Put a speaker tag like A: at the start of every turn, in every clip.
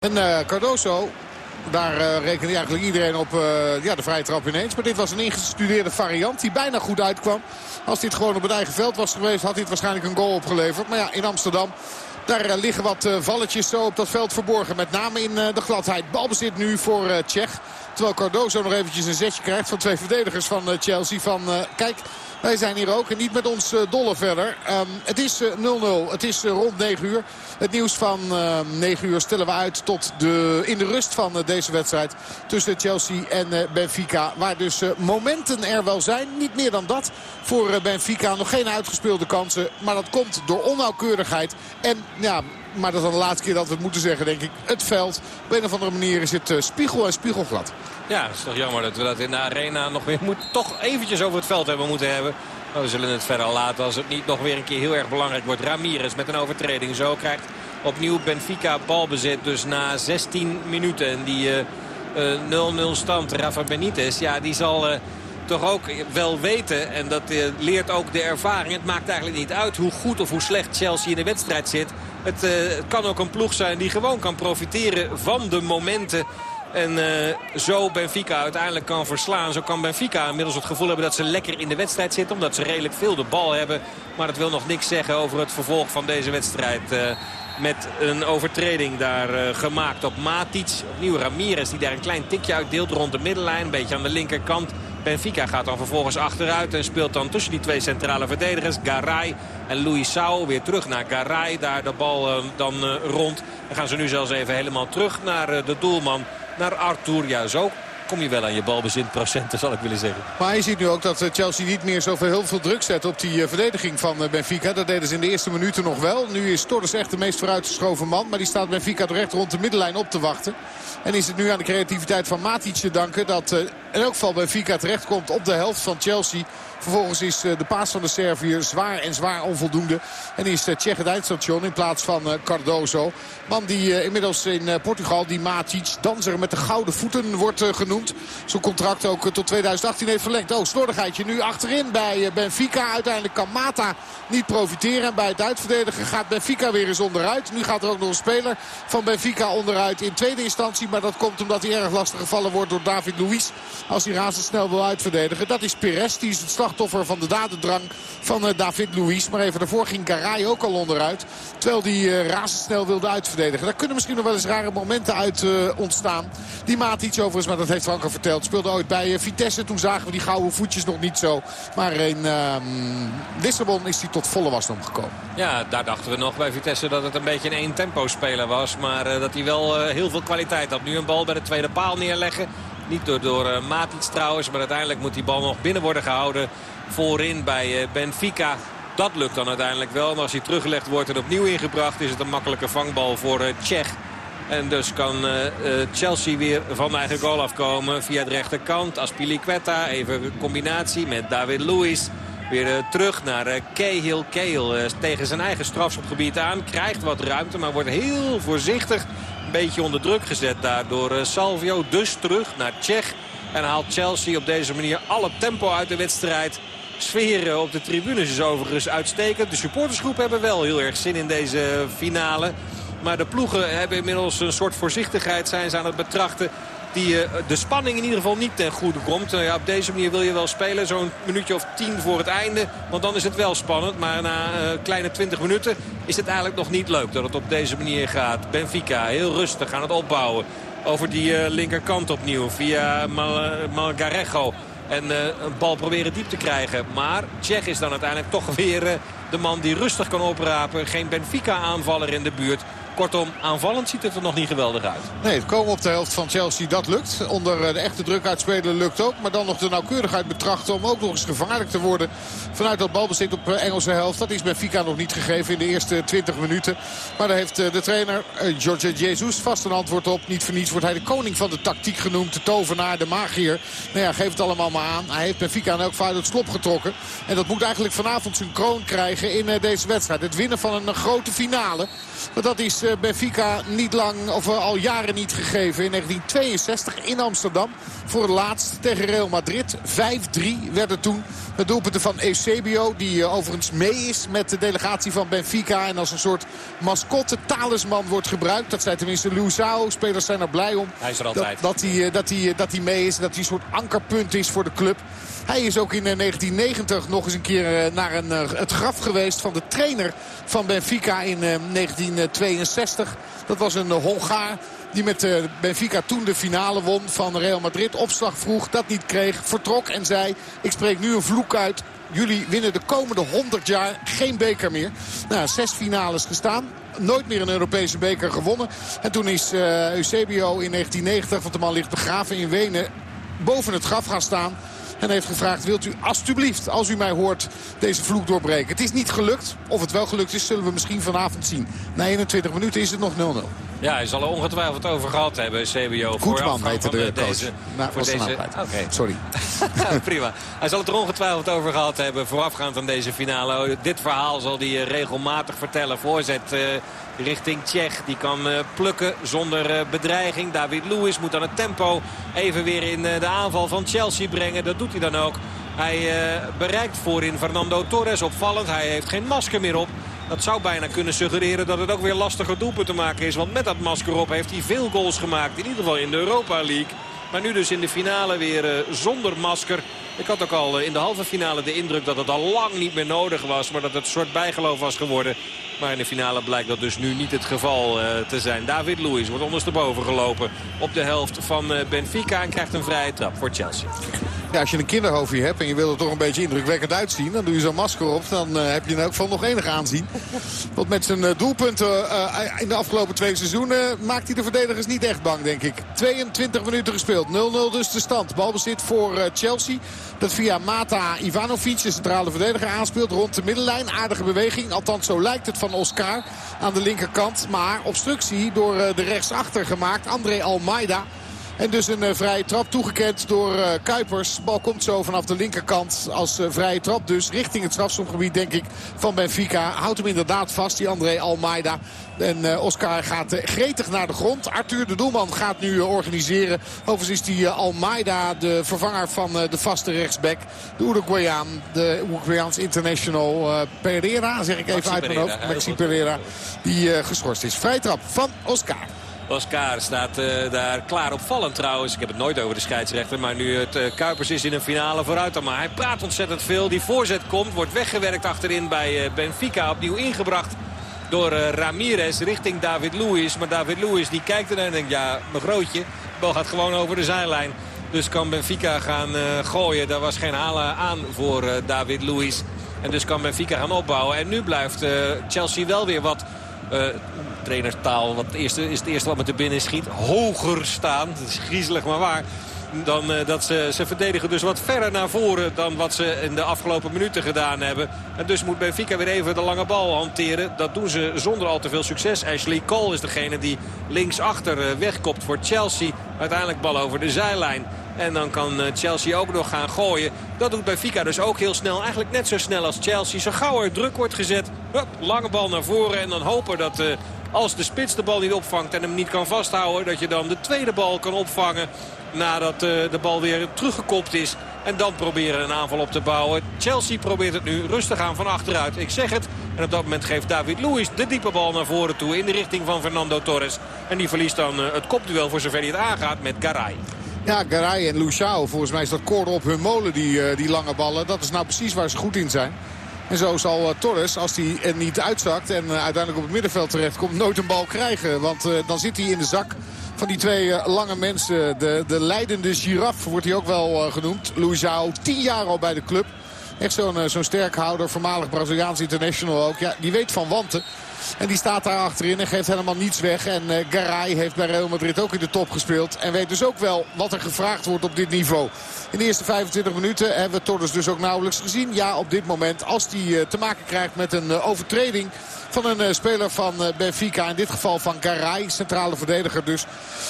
A: En uh, Cardoso, daar uh, rekende eigenlijk iedereen op uh, ja, de vrije trap ineens. Maar dit was een ingestudeerde variant die bijna goed uitkwam. Als dit gewoon op het eigen veld was geweest had dit waarschijnlijk een goal opgeleverd. Maar ja, in Amsterdam daar liggen wat valletjes zo op dat veld verborgen. Met name in de gladheid. Balbezit nu voor Tsjech. Terwijl Cardoso nog eventjes een zetje krijgt van twee verdedigers van Chelsea. Van kijk, wij zijn hier ook en niet met ons uh, dolle verder. Um, het is 0-0. Uh, het is uh, rond 9 uur. Het nieuws van 9 uur stellen we uit tot de, in de rust van deze wedstrijd. Tussen Chelsea en Benfica. Waar dus momenten er wel zijn. Niet meer dan dat voor Benfica. Nog geen uitgespeelde kansen. Maar dat komt door onnauwkeurigheid. En ja, maar dat is de laatste keer dat we het moeten zeggen, denk ik. Het veld. Op een of andere manier is het spiegel en spiegelglad.
B: Ja, het is toch jammer dat we dat in de arena nog weer moet, toch eventjes over het veld hebben moeten hebben. Maar we zullen het verder laten als het niet nog weer een keer heel erg belangrijk wordt. Ramirez met een overtreding. Zo krijgt opnieuw Benfica balbezit. Dus na 16 minuten. En die 0-0 uh, uh, stand. Rafa Benitez, ja, die zal... Uh, toch ook wel weten. En dat leert ook de ervaring. Het maakt eigenlijk niet uit hoe goed of hoe slecht Chelsea in de wedstrijd zit. Het kan ook een ploeg zijn die gewoon kan profiteren van de momenten en uh, zo Benfica uiteindelijk kan verslaan. Zo kan Benfica inmiddels het gevoel hebben dat ze lekker in de wedstrijd zitten. Omdat ze redelijk veel de bal hebben. Maar dat wil nog niks zeggen over het vervolg van deze wedstrijd. Uh, met een overtreding daar uh, gemaakt op Matic. Opnieuw Ramirez die daar een klein tikje uitdeelt rond de middenlijn. Een beetje aan de linkerkant. Benfica gaat dan vervolgens achteruit en speelt dan tussen die twee centrale verdedigers. Garay en Luis Sau weer terug naar Garay. Daar de bal dan rond. Dan gaan ze nu zelfs even helemaal terug naar de doelman naar Arthur. Ja, zo kom je wel aan je balbezitprocenten, zal ik willen zeggen.
A: Maar je ziet nu ook dat eh, Chelsea niet meer zoveel veel druk zet op die eh, verdediging van eh, Benfica. Dat deden ze in de eerste minuten nog wel. Nu is Torres echt de meest vooruitgeschoven man. Maar die staat Benfica recht rond de middenlijn op te wachten. En is het nu aan de creativiteit van Matic te danken dat in elk geval Benfica terechtkomt op de helft van Chelsea. Vervolgens is de paas van de Serviër zwaar en zwaar onvoldoende. En is Tsjech het eindstation in plaats van Cardozo. Man die inmiddels in Portugal, die Matic, danser met de gouden voeten wordt genoemd. Zijn contract ook tot 2018 heeft verlengd. Oh, slordigheidje nu achterin bij Benfica. Uiteindelijk kan Mata niet profiteren. En bij het uitverdedigen gaat Benfica weer eens onderuit. Nu gaat er ook nog een speler van Benfica onderuit in tweede instantie. Maar dat komt omdat hij erg lastig gevallen wordt door David Luiz. Als hij razendsnel wil uitverdedigen. Dat is Perez. Die is het slachtoffer van de dadendrang van David Luiz. Maar even daarvoor ging Garay ook al onderuit. Terwijl hij razendsnel wilde uitverdedigen. Daar kunnen misschien nog wel eens rare momenten uit ontstaan. Die maat iets overigens, maar dat heeft Frank al verteld. Speelde ooit bij Vitesse. Toen zagen we die gouden voetjes nog niet zo. Maar in uh, Lissabon is hij tot volle wasdom gekomen.
B: Ja, daar dachten we nog bij Vitesse dat het een beetje een één tempo speler was. Maar dat hij wel heel veel kwaliteit had. Nu een bal bij de tweede paal neerleggen. Niet door, door uh, trouwens. Maar uiteindelijk moet die bal nog binnen worden gehouden. Voorin bij Benfica. Dat lukt dan uiteindelijk wel. Maar als hij teruggelegd wordt en opnieuw ingebracht... is het een makkelijke vangbal voor Tsjech. En dus kan Chelsea weer van de eigen goal afkomen via de rechterkant. Aspilicueta, even een combinatie met David Luiz. Weer uh, terug naar uh, Cahill. Cahill tegen zijn eigen strafschopgebied aan. Krijgt wat ruimte, maar wordt heel voorzichtig een beetje onder druk gezet daar door Salvio. Dus terug naar Tsjech. En haalt Chelsea op deze manier alle tempo uit de wedstrijd. Sfeer op de tribunes is overigens uitstekend. De supportersgroep hebben wel heel erg zin in deze finale. Maar de ploegen hebben inmiddels een soort voorzichtigheid zijn ze aan het betrachten die uh, de spanning in ieder geval niet ten goede komt. Uh, ja, op deze manier wil je wel spelen. Zo'n minuutje of tien voor het einde. Want dan is het wel spannend. Maar na uh, kleine 20 minuten is het eigenlijk nog niet leuk dat het op deze manier gaat. Benfica heel rustig aan het opbouwen. Over die linkerkant opnieuw via Mal. En een bal proberen diep te krijgen. Maar Tsjech is dan uiteindelijk toch weer de man die rustig kan oprapen. Geen Benfica-aanvaller in de buurt. Kortom, aanvallend ziet het er nog niet geweldig uit.
A: Nee, het komen op de helft van Chelsea, dat lukt. Onder eh, de echte druk uitspelen lukt ook. Maar dan nog de nauwkeurigheid betrachten om ook nog eens gevaarlijk te worden. Vanuit dat balbezit op eh, Engelse helft. Dat is Benfica nog niet gegeven in de eerste 20 minuten. Maar daar heeft eh, de trainer Jorge Jesus vast een antwoord op. Niet voor wordt hij de koning van de tactiek genoemd. De tovenaar, de magier. Nou ja, geef het allemaal maar aan. Hij heeft Benfica in elk uit het slop getrokken. En dat moet eigenlijk vanavond zijn kroon krijgen in deze wedstrijd. Het winnen van een grote finale. Want dat is is Benfica niet lang of al jaren niet gegeven. In 1962 in Amsterdam. Voor het laatst tegen Real Madrid. 5-3 werd het toen. Het doelpunten van Eusebio. Die overigens mee is met de delegatie van Benfica. En als een soort mascotte talisman wordt gebruikt. Dat zei tenminste Luizao. Spelers zijn er blij om.
B: Hij is er altijd.
A: Dat, dat, hij, dat, hij, dat hij mee is. Dat hij een soort ankerpunt is voor de club. Hij is ook in 1990 nog eens een keer naar een, het graf geweest van de trainer van Benfica in 1962. Dat was een Hongaar die met Benfica toen de finale won van Real Madrid. Opslag vroeg, dat niet kreeg, vertrok en zei... ik spreek nu een vloek uit. Jullie winnen de komende 100 jaar geen beker meer. Nou, zes finales gestaan nooit meer een Europese beker gewonnen. En toen is uh, Eusebio in 1990, want de man ligt begraven in Wenen, boven het graf gaan staan. En heeft gevraagd, wilt u alstublieft, als u mij hoort, deze vloek doorbreken. Het is niet gelukt. Of het wel gelukt is, zullen we misschien vanavond zien. Na 21 minuten is het nog 0-0.
B: Ja, hij zal er ongetwijfeld over gehad hebben, CBO.
A: Goedman heette de, de Deze,
B: nou, voor deze...
A: Okay. Sorry.
B: Prima. Hij zal het er ongetwijfeld over gehad hebben voorafgaand aan deze finale. Dit verhaal zal hij regelmatig vertellen. Voorzet uh, richting Tsjech. Die kan uh, plukken zonder uh, bedreiging. David Lewis moet dan het tempo even weer in de aanval van Chelsea brengen. Dat doet hij dan ook. Hij bereikt voorin Fernando Torres opvallend. Hij heeft geen masker meer op. Dat zou bijna kunnen suggereren dat het ook weer lastiger doelpunt te maken is. Want met dat masker op heeft hij veel goals gemaakt. In ieder geval in de Europa League. Maar nu dus in de finale weer uh, zonder masker. Ik had ook al in de halve finale de indruk dat het al lang niet meer nodig was. Maar dat het een soort bijgeloof was geworden. Maar in de finale blijkt dat dus nu niet het geval uh, te zijn. David Luiz wordt ondersteboven gelopen op de helft van uh, Benfica. En krijgt een vrije trap voor Chelsea.
A: Ja, als je een kinderhoofdje hebt en je wil er toch een beetje indrukwekkend uitzien... dan doe je zo'n masker op, dan heb je in elk geval nog enig aanzien. Want met zijn doelpunten in de afgelopen twee seizoenen... maakt hij de verdedigers niet echt bang, denk ik. 22 minuten gespeeld, 0-0 dus de stand. Balbezit voor Chelsea. Dat via Mata Ivanovic, de centrale verdediger, aanspeelt rond de middenlijn. Aardige beweging, althans zo lijkt het van Oscar aan de linkerkant. Maar obstructie door de rechtsachter gemaakt. André Almeida... En dus een uh, vrije trap toegekend door uh, Kuipers. Bal komt zo vanaf de linkerkant als uh, vrije trap. Dus richting het strafschopgebied denk ik van Benfica. Houdt hem inderdaad vast, die André Almeida. En Oscar gaat gretig naar de grond. Arthur de Doelman gaat nu organiseren. Overigens is die Almeida de vervanger van de vaste rechtsback. De Uruguayan, de Uruguayaans international Pereira, zeg ik even
B: Maxi
A: uit mijn hoofd. Maxi Pereira, die geschorst is. Vrije trap van Oscar.
B: Oscar staat uh, daar klaar opvallend trouwens. Ik heb het nooit over de scheidsrechter. Maar nu het uh, Kuipers is in een finale vooruit dan maar. Hij praat ontzettend veel. Die voorzet komt. Wordt weggewerkt achterin bij uh, Benfica. Opnieuw ingebracht door Ramirez richting David Luiz. Maar David Luiz die kijkt er en denkt ja mijn grootje. De bal gaat gewoon over de zijlijn. Dus kan Benfica gaan gooien. Daar was geen halen aan voor David Luiz. En dus kan Benfica gaan opbouwen. En nu blijft Chelsea wel weer wat uh, trainerstaal, wat eerste, is het eerste wat me te binnen schiet. Hoger staan, dat is griezelig maar waar. Dan uh, dat ze, ze verdedigen dus wat verder naar voren dan wat ze in de afgelopen minuten gedaan hebben. En dus moet Benfica weer even de lange bal hanteren. Dat doen ze zonder al te veel succes. Ashley Cole is degene die linksachter uh, wegkopt voor Chelsea. Uiteindelijk bal over de zijlijn. En dan kan Chelsea ook nog gaan gooien. Dat doet Benfica dus ook heel snel. Eigenlijk net zo snel als Chelsea. Zo gauw er druk wordt gezet. Hup, lange bal naar voren. En dan hopen dat... Als de spits de bal niet opvangt en hem niet kan vasthouden... dat je dan de tweede bal kan opvangen nadat uh, de bal weer teruggekopt is. En dan proberen een aanval op te bouwen. Chelsea probeert het nu rustig aan van achteruit. Ik zeg het. En op dat moment geeft David Luiz de diepe bal naar voren toe in de richting van Fernando Torres. En die verliest dan uh, het kopduel voor zover hij het aangaat met Garay.
A: Ja, Garay en Luciao, volgens mij is dat koord op hun molen, die, uh, die lange ballen. Dat is nou precies waar ze goed in zijn. En zo zal uh, Torres, als hij niet uitzakt en uh, uiteindelijk op het middenveld terechtkomt, nooit een bal krijgen. Want uh, dan zit hij in de zak van die twee lange mensen. De, de leidende giraf wordt hij ook wel genoemd. Luizao, tien jaar al bij de club. Echt zo'n zo'n sterkhouder, voormalig Braziliaans international ook. Ja, die weet van wanten. En die staat daar achterin en geeft helemaal niets weg. En uh, Garay heeft bij Real Madrid ook in de top gespeeld. En weet dus ook wel wat er gevraagd wordt op dit niveau. In de eerste 25 minuten hebben we Torres dus ook nauwelijks gezien. Ja, op dit moment als hij uh, te maken krijgt met een uh, overtreding van een speler van Benfica. In dit geval van Garay, centrale verdediger dus.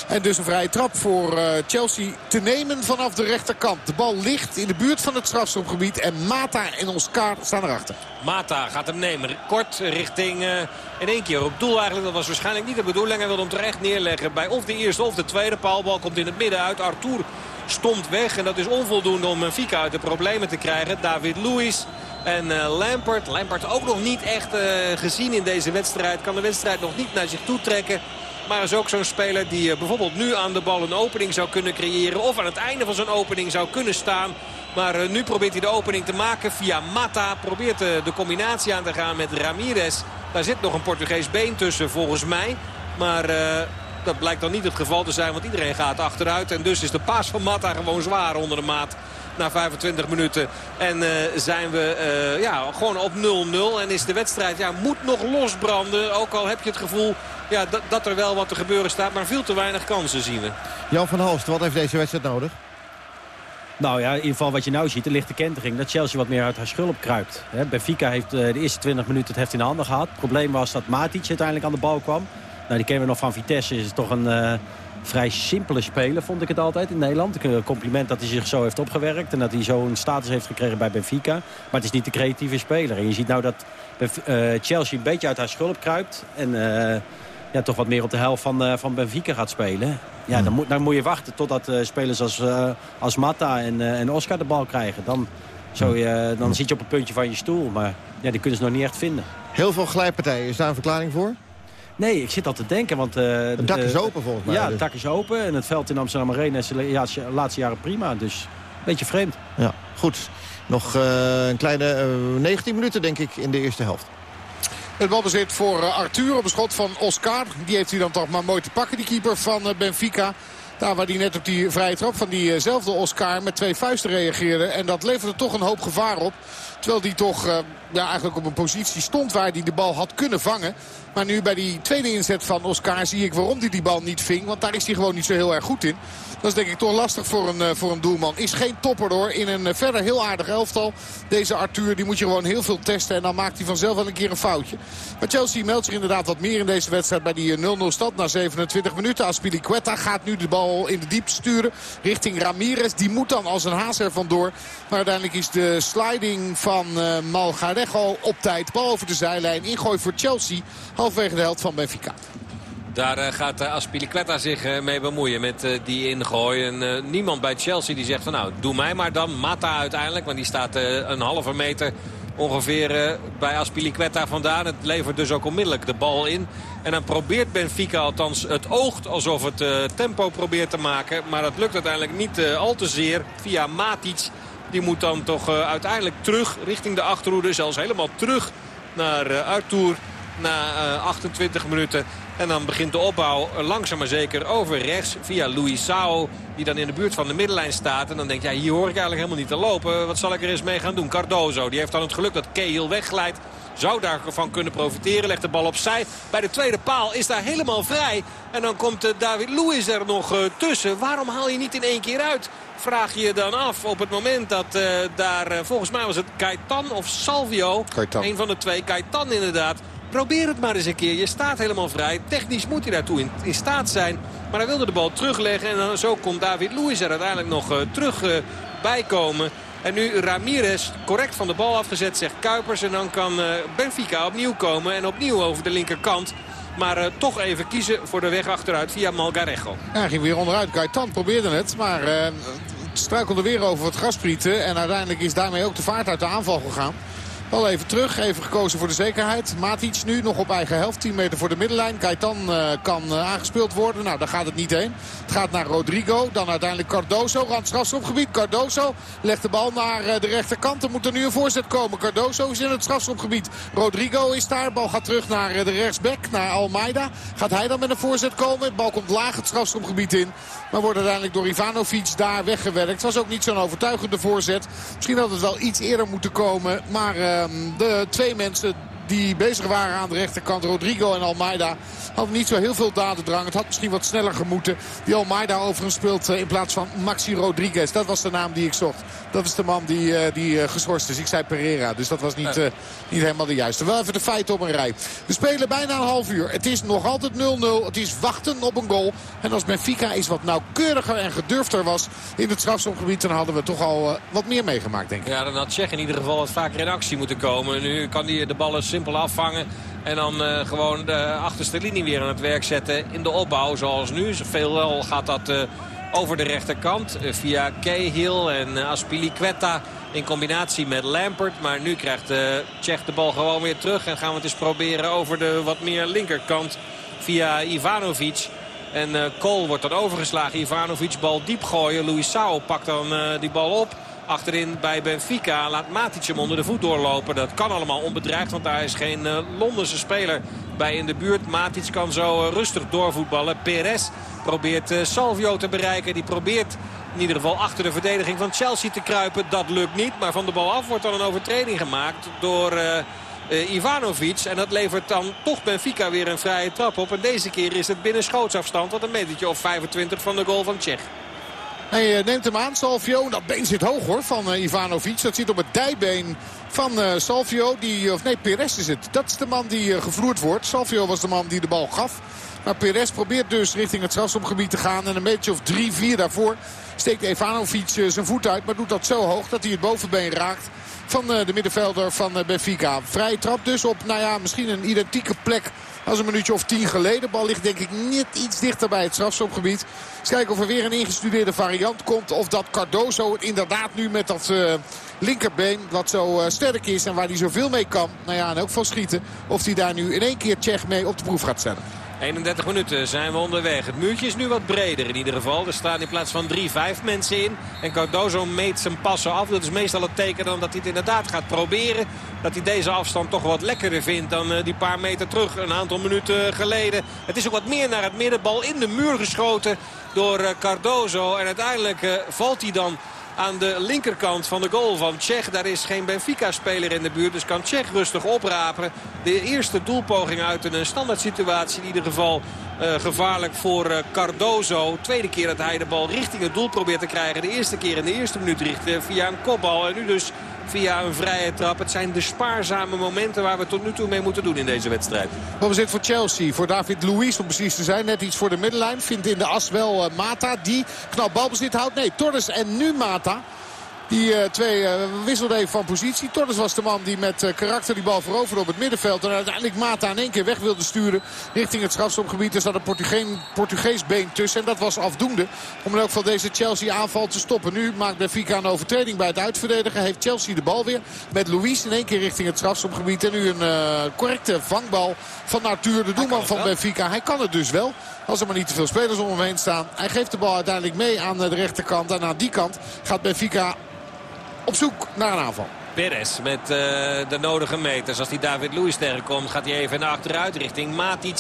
A: En dus een vrije trap voor Chelsea te nemen vanaf de rechterkant. De bal ligt in de buurt van het strafschopgebied. En Mata en Oscar staan erachter.
B: Mata gaat hem nemen. Kort richting in één keer op doel eigenlijk. Dat was waarschijnlijk niet de bedoeling. Hij wil hem terecht neerleggen bij of de eerste of de tweede paalbal. Komt in het midden uit. Arthur stond weg. En dat is onvoldoende om Benfica uit de problemen te krijgen. David Luiz en uh, Lampert. Lampert ook nog niet echt uh, gezien in deze wedstrijd. Kan de wedstrijd nog niet naar zich toe trekken. Maar is ook zo'n speler die uh, bijvoorbeeld nu aan de bal een opening zou kunnen creëren. Of aan het einde van zijn opening zou kunnen staan. Maar nu probeert hij de opening te maken via Mata. Probeert de combinatie aan te gaan met Ramirez. Daar zit nog een Portugees been tussen volgens mij. Maar dat blijkt dan niet het geval te zijn, want iedereen gaat achteruit. En dus is de paas van Matta gewoon zwaar onder de maat na 25 minuten. En uh, zijn we uh, ja, gewoon op 0-0. En is de wedstrijd, ja, moet nog losbranden. Ook al heb je het gevoel ja, dat, dat er wel wat te gebeuren staat. Maar veel te weinig kansen zien we.
C: Jan van Halst, wat heeft deze wedstrijd nodig?
D: Nou ja, in ieder geval wat je nou ziet, er ligt de kentering dat Chelsea wat meer uit haar schulp kruipt. Benfica heeft de eerste 20 minuten het heft in de handen gehad. Het probleem was dat Matic uiteindelijk aan de bal kwam. Nou, die kennen we nog van Vitesse. Is toch een uh, vrij simpele speler, vond ik het altijd in Nederland. Een compliment dat hij zich zo heeft opgewerkt. En dat hij zo een status heeft gekregen bij Benfica. Maar het is niet de creatieve speler. En je ziet nou dat uh, Chelsea een beetje uit haar schulp kruipt. En uh, ja, toch wat meer op de helft van, van Benfica gaat spelen. Ja, dan, hmm. moet, dan moet je wachten totdat spelers als, als Mata en, en Oscar de bal krijgen. Dan, zo je, dan zit je op een puntje van je stoel. Maar ja, die kunnen ze nog niet echt vinden.
C: Heel veel glijpartijen. Is daar een verklaring voor?
D: Nee, ik zit al te denken. Want, uh,
C: het dak is open volgens mij.
D: Ja, het dak is open. En het veld in Amsterdam Arena is de laatste jaren prima. Dus een beetje vreemd.
C: Ja, goed. Nog uh, een kleine uh, eh, 19 minuten denk ik in de eerste helft.
A: Het balbezit voor Arthur op een schot van Oscar. Die heeft hij dan toch maar mooi te pakken, die keeper van Benfica. Daar waar hij net op die vrije trap van diezelfde Oscar met twee vuisten reageerde. En dat leverde toch een hoop gevaar op. Terwijl hij toch ja, eigenlijk op een positie stond waar hij de bal had kunnen vangen. Maar nu bij die tweede inzet van Oscar zie ik waarom hij die bal niet ving. Want daar is hij gewoon niet zo heel erg goed in. Dat is denk ik toch lastig voor een, eh, voor een doelman. Is geen topper hoor. In een eh, verder heel aardig elftal. Deze Arthur die moet je gewoon heel veel testen. En dan maakt hij vanzelf wel een keer een foutje. Maar Chelsea meldt zich inderdaad wat meer in deze wedstrijd. Bij die 0-0 eh, stand na 27 minuten. Aspilicueta gaat nu de bal in de diepte sturen. Richting Ramirez. Die moet dan als een haas er vandoor. Maar uiteindelijk is de sliding van uh, Malgarejo op tijd. Bal over de zijlijn. Ingooi voor Chelsea. Halfwege de helft van Benfica.
B: Daar uh, gaat uh, Aspilicueta zich mee bemoeien met die ingooi. En niemand bij Chelsea die zegt van nou doe mij maar dan. Mata uiteindelijk, want die staat een halve meter ongeveer bij Aspilicueta vandaan. Het levert dus ook onmiddellijk de bal in. En dan probeert Benfica althans het oogt alsof het tempo probeert te maken. Maar dat lukt uiteindelijk niet al te zeer via Matic. Die moet dan toch uiteindelijk terug richting de achterhoede. Zelfs helemaal terug naar Arthur na 28 minuten. En dan begint de opbouw langzaam maar zeker over rechts via Luis Sao. Die dan in de buurt van de middenlijn staat. En dan denkt, ja, hier hoor ik eigenlijk helemaal niet te lopen. Wat zal ik er eens mee gaan doen? Cardozo, die heeft dan het geluk dat Cahill wegglijdt. Zou daarvan kunnen profiteren. Legt de bal opzij. Bij de tweede paal is daar helemaal vrij. En dan komt eh, David Luiz er nog eh, tussen. Waarom haal je niet in één keer uit? Vraag je je dan af op het moment dat uh, daar... volgens mij was het Kaitan of Salvio. Kaitan. Een van de twee. Kaitan inderdaad Probeer het maar eens een keer. Je staat helemaal vrij. Technisch moet hij daartoe in, in staat zijn. Maar hij wilde de bal terugleggen. En dan, zo kon David Luiz er uiteindelijk nog uh, terug uh, bij komen. En nu Ramirez correct van de bal afgezet, zegt Kuipers. En dan kan Benfica opnieuw komen. En opnieuw over de linkerkant. Maar uh, toch even kiezen voor de weg achteruit via Malgarejo.
A: Ja, hij ging weer onderuit. Gaitan probeerde het. Maar uh, struikelde weer over het grasprieten. En uiteindelijk is daarmee ook de vaart uit de aanval gegaan. Bal even terug, even gekozen voor de zekerheid. Matic nu nog op eigen helft, 10 meter voor de middenlijn. Kaitan uh, kan uh, aangespeeld worden. Nou, daar gaat het niet heen. Het gaat naar Rodrigo, dan uiteindelijk Cardoso. Randstrafschopgebied, Cardoso legt de bal naar uh, de rechterkant. Er moet er nu een voorzet komen. Cardoso is in het strafschopgebied. Rodrigo is daar, bal gaat terug naar de rechtsback, naar Almeida. Gaat hij dan met een voorzet komen? De bal komt laag het strafschopgebied in. Maar wordt uiteindelijk door Ivanovic daar weggewerkt. Was ook niet zo'n overtuigende voorzet. Misschien had het wel iets eerder moeten komen, maar... Ehm, de twee mensen die bezig waren aan de rechterkant. Rodrigo en Almeida hadden niet zo heel veel dadendrang. Het had misschien wat sneller gemoeten. Die Almeida overigens speelt in plaats van Maxi Rodriguez. Dat was de naam die ik zocht. Dat is de man die, die geschorst is. Ik zei Pereira, dus dat was niet, niet helemaal de juiste. Wel even de feiten op een rij. We spelen bijna een half uur. Het is nog altijd 0-0. Het is wachten op een goal. En als Benfica is wat nauwkeuriger en gedurfder was in het strafschopgebied... dan hadden we toch al wat meer meegemaakt, denk ik.
B: Ja, dan had Tsjech in ieder geval wat vaker in actie moeten komen. Nu kan hij de ballen afvangen. En dan uh, gewoon de achterste linie weer aan het werk zetten in de opbouw. Zoals nu. Veelal gaat dat uh, over de rechterkant. Uh, via Cahill en Aspiliqueta in combinatie met Lampert. Maar nu krijgt Tsjech de bal gewoon weer terug. En gaan we het eens proberen over de wat meer linkerkant. Via Ivanovic. En Kool wordt dan overgeslagen. Ivanovic bal diep gooien. Luis Sao pakt dan die bal op. Achterin bij Benfica laat Matic hem onder de voet doorlopen. Dat kan allemaal onbedreigd, want daar is geen uh, Londense speler bij in de buurt. Matic kan zo rustig doorvoetballen. Perez probeert Salvio te bereiken. Die probeert in ieder geval achter de verdediging van Chelsea te kruipen. Dat lukt niet, maar van de bal af wordt dan een overtreding gemaakt door... Uh, Ivanovic. En dat levert dan toch Benfica weer een vrije trap op. En deze keer is het binnen schootsafstand. Wat een metertje of 25 van de goal van Tsjech.
A: Hij uh, neemt hem aan, Salvio. Dat been zit hoog hoor van uh, Ivanovic. Dat zit op het dijbeen van Salvio. Die, of nee, Perez is het. Dat is de man die gevloerd wordt. Salvio was de man die de bal gaf. Maar Perez probeert dus richting het strafschopgebied te gaan. En een beetje of drie, vier daarvoor steekt Ivanovic zijn voet uit. Maar doet dat zo hoog dat hij het bovenbeen raakt van eh, de middenvelder van eh, Benfica. Vrije trap dus op, nou ja, misschien een identieke plek als een minuutje of tien geleden. De bal ligt denk ik net iets dichter bij het strafschopgebied. Eens kijken of er weer een ingestudeerde variant komt. Of dat Cardozo het inderdaad nu met dat uh, linkerbeen wat zo uh, sterk is. En waar hij zoveel mee kan. Nou ja, en ook van schieten. Of hij daar nu in één keer Tsjech mee op de proef gaat stellen.
B: 31 minuten zijn we onderweg. Het muurtje is nu wat breder in ieder geval. Er staan in plaats van 3-5 mensen in. En Cardozo meet zijn passen af. Dat is meestal het teken dan dat hij het inderdaad gaat proberen. Dat hij deze afstand toch wat lekkerder vindt dan uh, die paar meter terug. Een aantal minuten geleden. Het is ook wat meer naar het middenbal in de muur geschoten door uh, Cardozo. En uiteindelijk uh, valt hij dan aan de linkerkant van de goal van Tsjech. Daar is geen Benfica-speler in de buurt. Dus kan Tsjech rustig oprapen. De eerste doelpoging uit een standaard situatie. In ieder geval uh, gevaarlijk voor uh, Cardozo. Tweede keer dat hij de bal richting het doel probeert te krijgen. De eerste keer in de eerste minuut richtte via een kopbal. En nu dus via een vrije trap. Het zijn de spaarzame momenten waar we tot nu toe mee moeten doen in deze wedstrijd.
A: zit voor Chelsea, voor David Luiz om precies te zijn. Net iets voor de middenlijn. Vindt in de as wel uh, Mata die knap balbezit houdt. Nee, Torres en nu Mata. Die uh, twee uh, wisselden even van positie. Torres was de man die met uh, karakter die bal veroverde op het middenveld. En uiteindelijk Mata in één keer weg wilde sturen richting het strafstopgebied. Er zat een Portugeen, Portugees been tussen. En dat was afdoende om in elk geval deze Chelsea aanval te stoppen. Nu maakt Benfica een overtreding bij het uitverdedigen. Heeft Chelsea de bal weer met Luis in één keer richting het strafstopgebied. En nu een correcte vangbal van Arthur, de doelman van Benfica. Hij kan het dus wel. Als er maar niet te veel spelers om hem heen staan. Hij geeft de bal uiteindelijk mee aan de rechterkant. En aan die kant gaat Benfica op zoek naar een aanval.
B: Perez met uh, de nodige meters. Als die David Luiz tegenkomt gaat hij even naar achteruit richting Matic.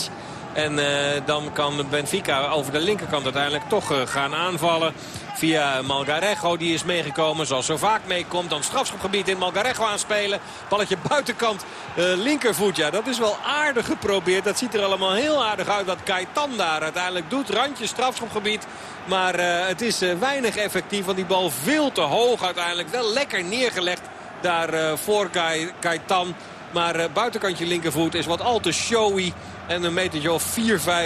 B: En uh, dan kan Benfica over de linkerkant uiteindelijk toch uh, gaan aanvallen. Via Malgarejo, die is meegekomen zoals zo vaak meekomt. Dan strafschopgebied in Malgarejo aanspelen. Balletje buitenkant, linkervoet. Ja, dat is wel aardig geprobeerd. Dat ziet er allemaal heel aardig uit wat Kaitan daar uiteindelijk doet. Randje strafschopgebied. Maar uh, het is uh, weinig effectief. Want die bal veel te hoog uiteindelijk. Wel lekker neergelegd daar voor Kaitan. Maar buitenkantje linkervoet is wat al te showy. En een metertje of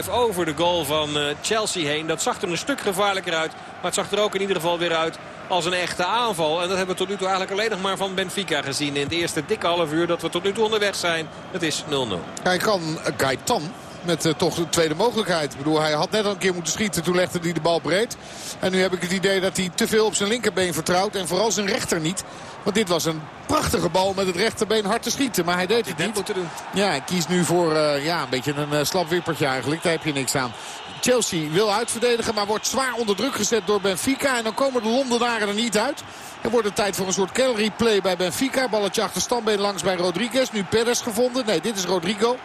B: 4-5 over de goal van Chelsea heen. Dat zag er een stuk gevaarlijker uit. Maar het zag er ook in ieder geval weer uit als een echte aanval. En dat hebben we tot nu toe eigenlijk alleen nog maar van Benfica gezien. In het eerste dikke half uur dat we tot nu toe onderweg zijn. Het is 0-0.
A: Hij kan Gaetan met uh, toch de tweede mogelijkheid. Ik bedoel, hij had net al een keer moeten schieten. Toen legde hij de bal breed. En nu heb ik het idee dat hij te veel op zijn linkerbeen vertrouwt. En vooral zijn rechter niet. Want dit was een prachtige bal met het rechterbeen hard te schieten. Maar hij deed het niet.
B: Moeten doen.
A: Ja, hij kiest nu voor uh, ja, een beetje een uh, slap wippertje eigenlijk. Daar heb je niks aan. Chelsea wil uitverdedigen, maar wordt zwaar onder druk gezet door Benfica. En dan komen de Londenaren er niet uit. Er wordt het tijd voor een soort calorie play bij Benfica. Balletje achter standbeen langs bij Rodriguez. Nu Perez gevonden. Nee, dit is Rodrigo.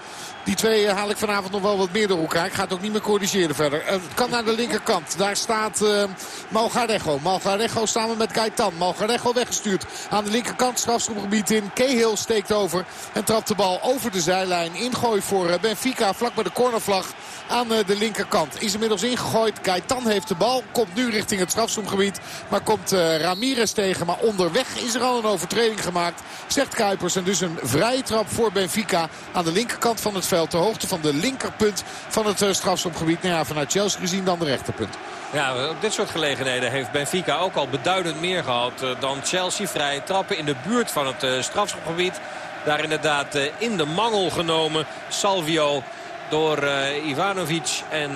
A: Die twee eh, haal ik vanavond nog wel wat meer door elkaar. Ik ga het ook niet meer corrigeren verder. Het kan naar de linkerkant. Daar staat uh, Malgarejo. Malgarejo samen met Gaetan. Malgarejo weggestuurd aan de linkerkant. strafschopgebied in. Cahill steekt over en trapt de bal over de zijlijn. Ingooi voor Benfica vlak bij de cornervlag aan de linkerkant. Is inmiddels ingegooid. Gaetan heeft de bal. Komt nu richting het strafschopgebied. Maar komt Ramirez tegen. Maar onderweg is er al een overtreding gemaakt. Zegt Kuipers. En dus een vrije trap voor Benfica aan de linkerkant van het veld. De hoogte van de linkerpunt van het strafschopgebied. Nou ja, vanuit Chelsea gezien dan de rechterpunt.
B: Ja, op dit soort gelegenheden heeft Benfica ook al beduidend meer gehad dan Chelsea. Vrije trappen in de buurt van het strafschopgebied. Daar inderdaad in de mangel genomen. Salvio door Ivanovic en,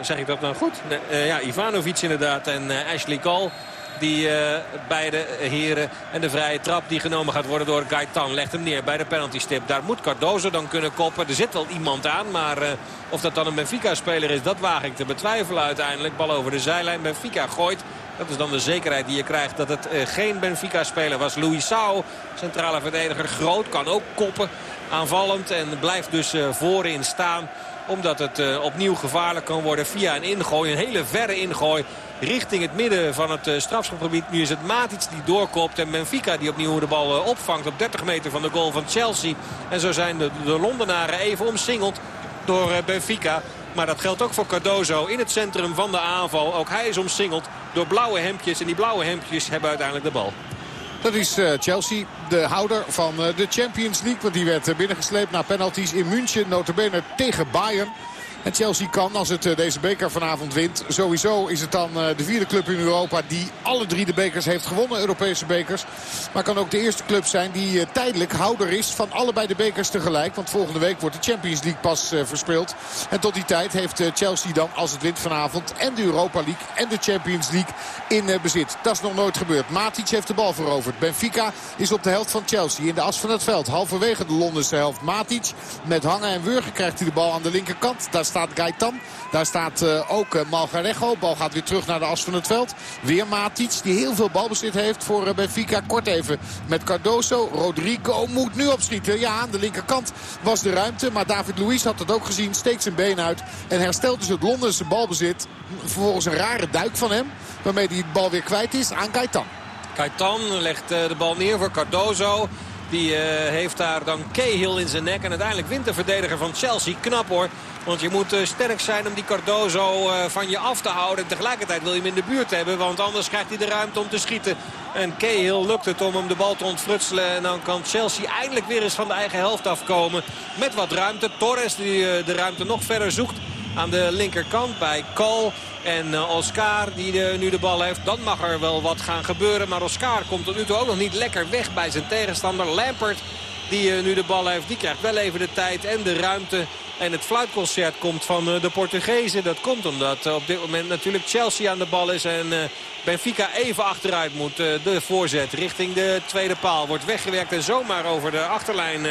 B: zeg ik dat nou goed? Ja, Ivanovic inderdaad en Ashley Cole. Die beide heren en de vrije trap die genomen gaat worden door Gaetan. Legt hem neer bij de penaltystip. Daar moet Cardozo dan kunnen koppen. Er zit wel iemand aan, maar of dat dan een Benfica-speler is... dat waag ik te betwijfelen uiteindelijk. Bal over de zijlijn. Benfica gooit. Dat is dan de zekerheid die je krijgt dat het geen Benfica-speler was. Louis Sao, centrale verdediger, groot, kan ook koppen aanvallend. En blijft dus voorin staan omdat het opnieuw gevaarlijk kan worden via een ingooi. Een hele verre ingooi richting het midden van het uh, strafschopgebied. Nu is het Matic die doorkoopt en Benfica die opnieuw de bal opvangt op 30 meter van de goal van Chelsea. En zo zijn de, de Londenaren even omsingeld door Benfica. Maar dat geldt ook voor Cardozo in het centrum van de aanval. Ook hij is omsingeld door blauwe hemdjes. En die blauwe hemdjes hebben uiteindelijk de bal.
A: Dat is Chelsea, de houder van de Champions League. Want die werd binnengesleept na penalties in München. Notabene tegen Bayern. En Chelsea kan, als het deze beker vanavond wint... sowieso is het dan de vierde club in Europa... die alle drie de bekers heeft gewonnen, Europese bekers. Maar kan ook de eerste club zijn die tijdelijk houder is... van allebei de bekers tegelijk. Want volgende week wordt de Champions League pas verspeeld. En tot die tijd heeft Chelsea dan, als het wint vanavond... en de Europa League en de Champions League in bezit. Dat is nog nooit gebeurd. Matic heeft de bal veroverd. Benfica is op de helft van Chelsea in de as van het veld. Halverwege de Londense helft. Matic met hangen en wurgen krijgt hij de bal aan de linkerkant. Daar staat Gaetan. Daar staat uh, ook uh, Malgarejo. Bal gaat weer terug naar de as van het veld. Weer Matic die heel veel balbezit heeft voor uh, Benfica. Kort even met Cardoso. Rodrigo moet nu opschieten. Ja, aan de linkerkant was de ruimte. Maar David Luiz had het ook gezien. Steekt zijn been uit. En herstelt dus het Londense balbezit. Vervolgens een rare duik van hem. Waarmee hij de bal weer kwijt is aan Gaetan.
B: Gaetan legt de bal neer voor Cardozo. Die uh, heeft daar dan Cahill in zijn nek. En uiteindelijk wint de verdediger van Chelsea. Knap hoor. Want je moet uh, sterk zijn om die Cardozo uh, van je af te houden. En tegelijkertijd wil je hem in de buurt hebben. Want anders krijgt hij de ruimte om te schieten. En Cahill lukt het om hem de bal te ontfrutselen. En dan kan Chelsea eindelijk weer eens van de eigen helft afkomen. Met wat ruimte. Torres die de ruimte nog verder zoekt aan de linkerkant bij Cole. En Oscar die de, nu de bal heeft. Dan mag er wel wat gaan gebeuren. Maar Oscar komt tot nu toe ook nog niet lekker weg bij zijn tegenstander. Lampert die nu de bal heeft. Die krijgt wel even de tijd en de ruimte. En het fluitconcert komt van de Portugezen. Dat komt omdat op dit moment natuurlijk Chelsea aan de bal is. En Benfica even achteruit moet. De voorzet richting de tweede paal wordt weggewerkt. En zomaar over de achterlijn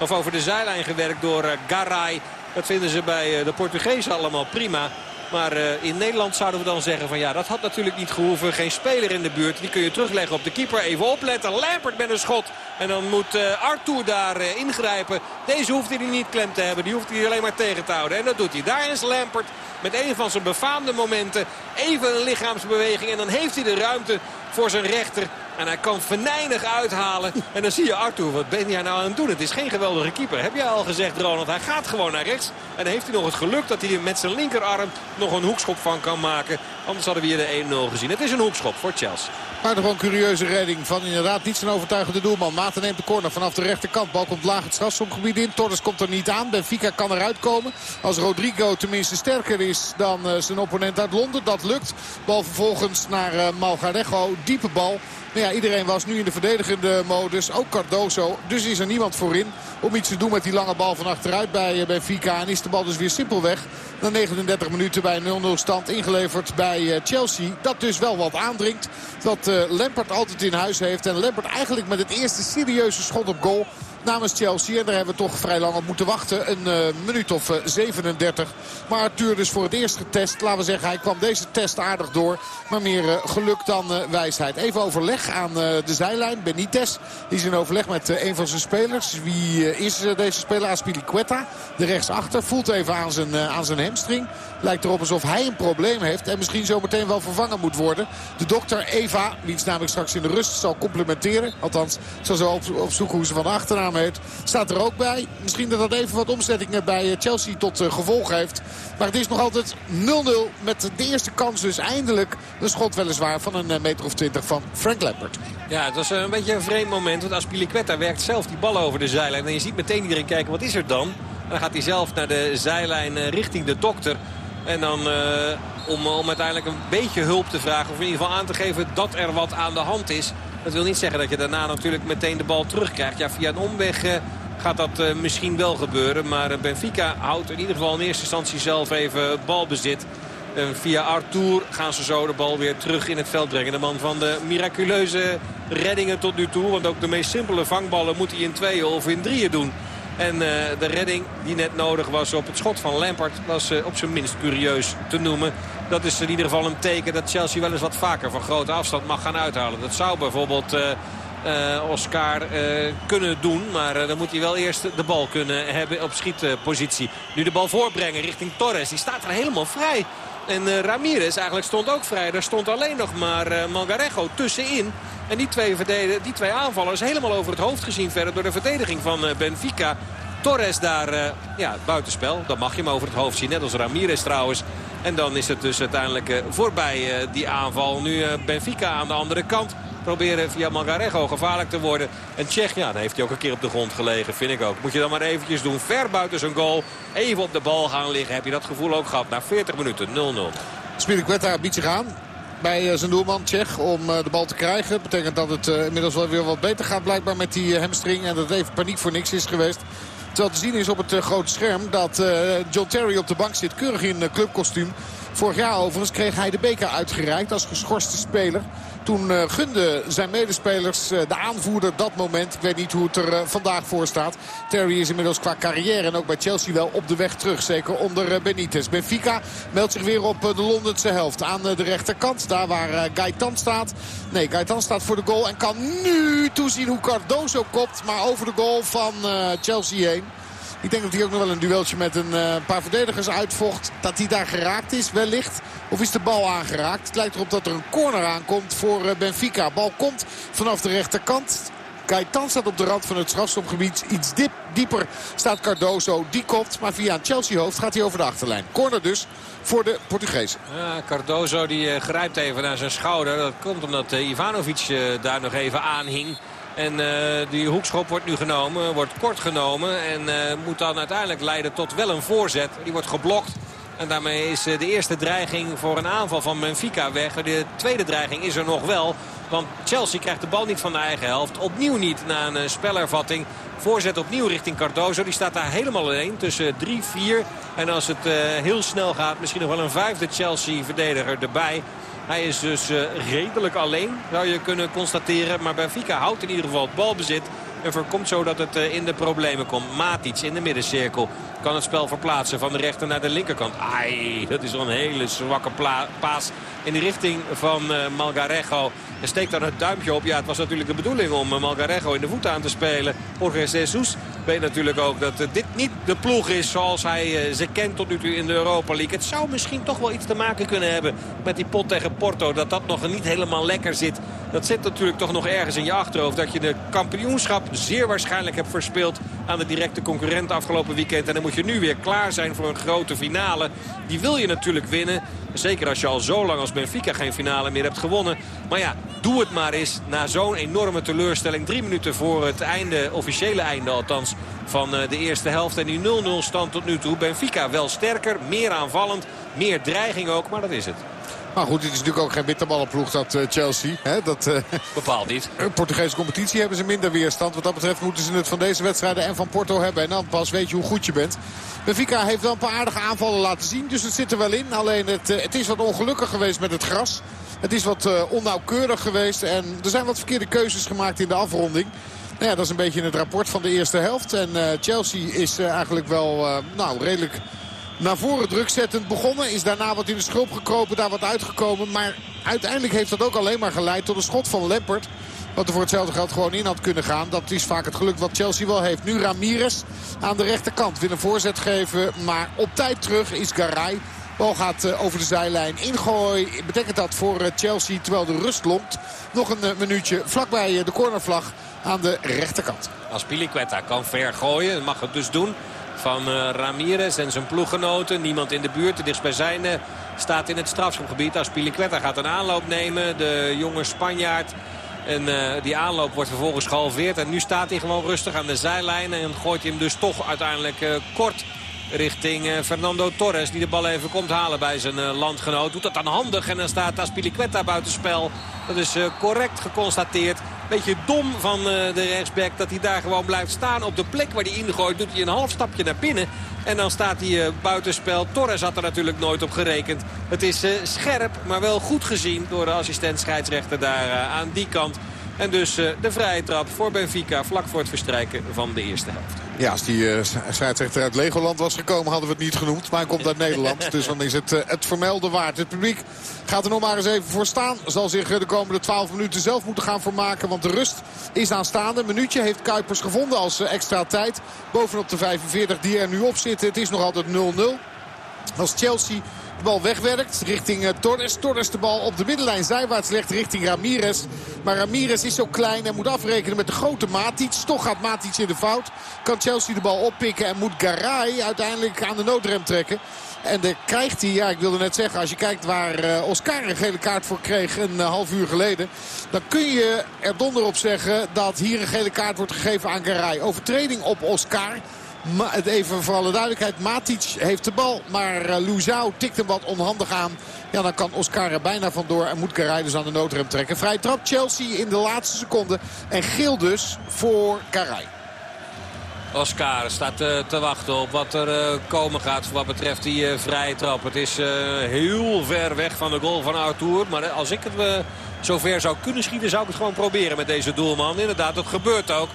B: of over de zijlijn gewerkt door Garay. Dat vinden ze bij de Portugezen allemaal prima. Maar uh, in Nederland zouden we dan zeggen van ja, dat had natuurlijk niet gehoeven. Geen speler in de buurt. Die kun je terugleggen op de keeper. Even opletten. Lampert met een schot. En dan moet uh, Arthur daar uh, ingrijpen. Deze hoeft hij niet klem te hebben. Die hoeft hij alleen maar tegen te houden. En dat doet hij. Daar is Lampert met een van zijn befaamde momenten. Even een lichaamsbeweging. En dan heeft hij de ruimte voor zijn rechter. En hij kan venijnig uithalen. En dan zie je Arthur, wat ben jij nou aan het doen? Het is geen geweldige keeper. Heb jij al gezegd, Ronald? Hij gaat gewoon naar rechts. En dan heeft hij nog het geluk dat hij met zijn linkerarm nog een hoekschop van kan maken. Anders hadden we hier de 1-0 gezien. Het is een hoekschop voor Chelsea.
A: Maar een curieuze redding van inderdaad niet zo'n overtuigende doelman. Maarten neemt de corner vanaf de rechterkant. Bal komt laag het strafschopgebied in. Torres komt er niet aan. Benfica kan eruit komen. Als Rodrigo tenminste sterker is dan uh, zijn opponent uit Londen. Dat lukt. Bal vervolgens naar uh, Malgarejo. Diepe bal. Maar ja, iedereen was nu in de verdedigende modus. Ook Cardoso. Dus is er niemand voorin om iets te doen met die lange bal van achteruit bij Benfica. En is de bal dus weer simpelweg na 39 minuten bij 0-0 stand ingeleverd bij Chelsea. Dat dus wel wat aandringt. Dat uh, Lampert altijd in huis heeft. En Lampert eigenlijk met het eerste serieuze schot op goal namens Chelsea. En daar hebben we toch vrij lang op moeten wachten. Een uh, minuut of uh, 37. Maar Arthur dus voor het eerst getest. Laten we zeggen, hij kwam deze test aardig door. Maar meer uh, geluk dan wijsheid. Even overleg aan de zijlijn. Benitez die is in overleg met een van zijn spelers. Wie is deze speler? Aspilicueta. De rechtsachter voelt even aan zijn, aan zijn hamstring. Lijkt erop alsof hij een probleem heeft. En misschien zo meteen wel vervangen moet worden. De dokter Eva, wiens namelijk straks in de rust zal complementeren. Althans, zal zo op, opzoeken hoe ze van de achternaam heet. Staat er ook bij. Misschien dat dat even wat omzettingen bij Chelsea tot uh, gevolg heeft. Maar het is nog altijd 0-0 met de eerste kans dus eindelijk. Een schot weliswaar van een meter of twintig van Frank Lampert.
B: Ja, het was een beetje een vreemd moment. Want Aspilicueta werkt zelf die bal over de zijlijn. En je ziet meteen iedereen kijken, wat is er dan? En dan gaat hij zelf naar de zijlijn richting de dokter. En dan uh, om, om uiteindelijk een beetje hulp te vragen. Of in ieder geval aan te geven dat er wat aan de hand is. Dat wil niet zeggen dat je daarna natuurlijk meteen de bal terugkrijgt. Ja, via een omweg uh, gaat dat uh, misschien wel gebeuren. Maar Benfica houdt in ieder geval in eerste instantie zelf even balbezit. En via Arthur gaan ze zo de bal weer terug in het veld brengen. De man van de miraculeuze reddingen tot nu toe. Want ook de meest simpele vangballen moet hij in tweeën of in drieën doen. En uh, de redding die net nodig was op het schot van Lampard was uh, op zijn minst curieus te noemen. Dat is in ieder geval een teken dat Chelsea wel eens wat vaker van grote afstand mag gaan uithalen. Dat zou bijvoorbeeld uh, Oscar kunnen doen. Maar dan moet hij wel eerst de bal kunnen hebben op schietpositie. Nu de bal voorbrengen richting Torres. Die staat er helemaal vrij. En Ramirez eigenlijk stond ook vrij. Daar stond alleen nog maar Malgarejo tussenin. En die twee, die twee aanvallers helemaal over het hoofd gezien verder door de verdediging van eh, Benfica. Torres daar uh, ja, buitenspel. Dan mag je hem over het hoofd zien. Net als Ramirez trouwens. En dan is het dus uiteindelijk uh, voorbij die aanval. Nu Benfica aan de andere kant. Proberen via Mangarejo gevaarlijk te worden. En Tsjech, ja, dan heeft hij ook een keer op de grond gelegen. Vind ik ook. Moet je dan maar eventjes doen. Ver buiten zijn goal. Even op de bal gaan liggen. Heb je dat gevoel ook gehad. Na 40 minuten 0-0.
A: Spiriquetta biedt zich aan bij eh, zijn doelman Tsjech om eh, de bal te krijgen. Dat betekent dat het eh, inmiddels wel weer wat beter gaat blijkbaar met die hamstring. En dat even paniek voor niks is geweest. Terwijl te zien is op het grote scherm dat John Terry op de bank zit. Keurig in clubkostuum. Vorig jaar overigens kreeg hij de beker uitgereikt als geschorste speler. Toen uh, gunde zijn medespelers uh, de aanvoerder dat moment. Ik weet niet hoe het er uh, vandaag voor staat. Terry is inmiddels qua carrière en ook bij Chelsea wel op de weg terug. Zeker onder Benitez. Benfica meldt zich weer op de Londense helft. Aan de rechterkant. Daar waar Gaetan staat. Nee, Gaetan staat voor de goal. En kan nu toezien hoe Cardoso kopt. Maar over de goal van Chelsea heen. Ik denk dat hij ook nog wel een dueltje met een uh, paar verdedigers uitvocht. Dat hij daar geraakt is, wellicht. Of is de bal aangeraakt? Het lijkt erop dat er een corner aankomt voor uh, Benfica. Bal komt vanaf de rechterkant. Gaetan staat op de rand van het strafstopgebied. Iets dip, dieper staat Cardoso. Die kopt, maar via een Chelsea-hoofd gaat hij over de achterlijn. Corner dus voor de Portugezen.
B: Ja, Cardoso die uh, grijpt even naar zijn schouder. Dat komt omdat Ivanovic daar nog even aanhing. En uh, die hoekschop wordt nu genomen, wordt kort genomen. En uh, moet dan uiteindelijk leiden tot wel een voorzet. Die wordt geblokt. En daarmee is uh, de eerste dreiging voor een aanval van Benfica weg. De tweede dreiging is er nog wel. Want Chelsea krijgt de bal niet van de eigen helft. Opnieuw niet na een spelervatting. Voorzet opnieuw richting Cardozo. Die staat daar helemaal alleen tussen 3-4. En als het heel snel gaat misschien nog wel een vijfde Chelsea-verdediger erbij. Hij is dus uh, redelijk alleen, zou je kunnen constateren. Maar Benfica houdt in ieder geval het balbezit. En voorkomt zo dat het uh, in de problemen komt. Matic in de middencirkel kan het spel verplaatsen van de rechter naar de linkerkant. Ai, dat is wel een hele zwakke paas in de richting van uh, Malgarejo. En steekt dan het duimpje op. Ja, het was natuurlijk de bedoeling om uh, Malgarejo in de voet aan te spelen. Jorge Jesus weet natuurlijk ook dat uh, dit niet de ploeg is zoals hij ze kent tot nu toe in de Europa League. Het zou misschien toch wel iets te maken kunnen hebben met die pot tegen Porto. Dat dat nog niet helemaal lekker zit. Dat zit natuurlijk toch nog ergens in je achterhoofd. Dat je de kampioenschap zeer waarschijnlijk hebt verspeeld aan de directe concurrent afgelopen weekend. En dan moet je nu weer klaar zijn voor een grote finale. Die wil je natuurlijk winnen. Zeker als je al zo lang als Benfica geen finale meer hebt gewonnen. Maar ja, doe het maar eens na zo'n enorme teleurstelling. Drie minuten voor het einde, officiële einde althans, van eh, de eerste helft. En die 0-0 stand tot nu toe. Benfica wel sterker, meer aanvallend, meer dreiging ook. Maar dat is het.
A: Maar goed, het is natuurlijk ook geen bitterballenploeg dat uh, Chelsea. Hè, dat, uh,
B: Bepaald niet.
A: Portugese competitie hebben ze minder weerstand. Wat dat betreft moeten ze het van deze wedstrijden en van Porto hebben. En dan pas weet je hoe goed je bent. Benfica heeft wel een paar aardige aanvallen laten zien. Dus het zit er wel in. Alleen het, uh, het is wat ongelukkig geweest met het gras. Het is wat onnauwkeurig geweest. En er zijn wat verkeerde keuzes gemaakt in de afronding. Nou ja, dat is een beetje het rapport van de eerste helft. En Chelsea is eigenlijk wel nou, redelijk naar voren drukzettend begonnen. Is daarna wat in de schulp gekropen, daar wat uitgekomen. Maar uiteindelijk heeft dat ook alleen maar geleid tot een schot van Lampert. Wat er voor hetzelfde geld gewoon in had kunnen gaan. Dat is vaak het geluk wat Chelsea wel heeft. Nu Ramirez aan de rechterkant. Wil een voorzet geven. Maar op tijd terug is Garay. Bal gaat eh, over de zijlijn. Ingooi betekent dat voor eh, Chelsea terwijl de rust longt. Nog een eh, minuutje vlakbij de cornervlag aan de rechterkant.
B: Als Piliqueta kan ver gooien, mag het dus doen van Ramirez en zijn ploeggenoten. Niemand in de buurt, de dichtstbijzijnde zijn staat in het strafschopgebied. Als Piliqueta gaat een aanloop nemen, de jonge Spanjaard en uh, die aanloop wordt vervolgens gehalveerd. En nu staat hij gewoon rustig aan de zijlijn. En gooit hij hem dus toch uiteindelijk uh, kort richting uh, Fernando Torres. Die de bal even komt halen bij zijn landgenoot. Doet dat dan handig. En dan staat Aspilicueta buitenspel. Dat is correct geconstateerd. Beetje dom van de rechtsback dat hij daar gewoon blijft staan. Op de plek waar hij ingooit doet hij een half stapje naar binnen. En dan staat hij uh, buitenspel. Torres had er natuurlijk nooit op gerekend. Het is uh, scherp, maar wel goed gezien door de assistent scheidsrechter daar aan die kant. En dus de vrije trap voor Benfica vlak voor het verstrijken van de eerste helft.
A: Ja, als die uh, scheidsrechter uit Legoland was gekomen hadden we het niet genoemd. Maar hij komt uit Nederland. Dus dan is het uh, het vermelde waard. Het publiek gaat er nog maar eens even voor staan. Zal zich de komende 12 minuten zelf moeten gaan vermaken. Want de rust is aanstaande. Een minuutje heeft Kuipers gevonden als extra tijd. Bovenop de 45 die er nu op zitten. Het is nog altijd 0-0. Als Chelsea de bal wegwerkt richting uh, Torres. Torres de bal op de middenlijn zijwaarts legt richting Ramirez. Maar Ramirez is zo klein en moet afrekenen met de grote Matic. Toch gaat Matic in de fout. Kan Chelsea de bal oppikken en moet Garay uiteindelijk aan de noodrem trekken. En dan krijgt hij, ja ik wilde net zeggen, als je kijkt waar uh, Oscar een gele kaart voor kreeg een uh, half uur geleden. Dan kun je er donder op zeggen dat hier een gele kaart wordt gegeven aan Garay. Overtreding op Oscar. Maar even voor alle duidelijkheid. Matic heeft de bal. Maar uh, Luzau tikt hem wat onhandig aan. Ja, dan kan Oscar er bijna vandoor. En moet Garay dus aan de noodrem trekken. Vrij trap Chelsea in de laatste seconde. En geel dus voor Garay.
B: Oscar staat uh, te wachten op wat er uh, komen gaat wat betreft die vrije trap. Het is heel ver weg van de goal van Arthur. Maar als ik het zover zou kunnen schieten zou ik het gewoon proberen met deze doelman. Inderdaad, dat gebeurt ook.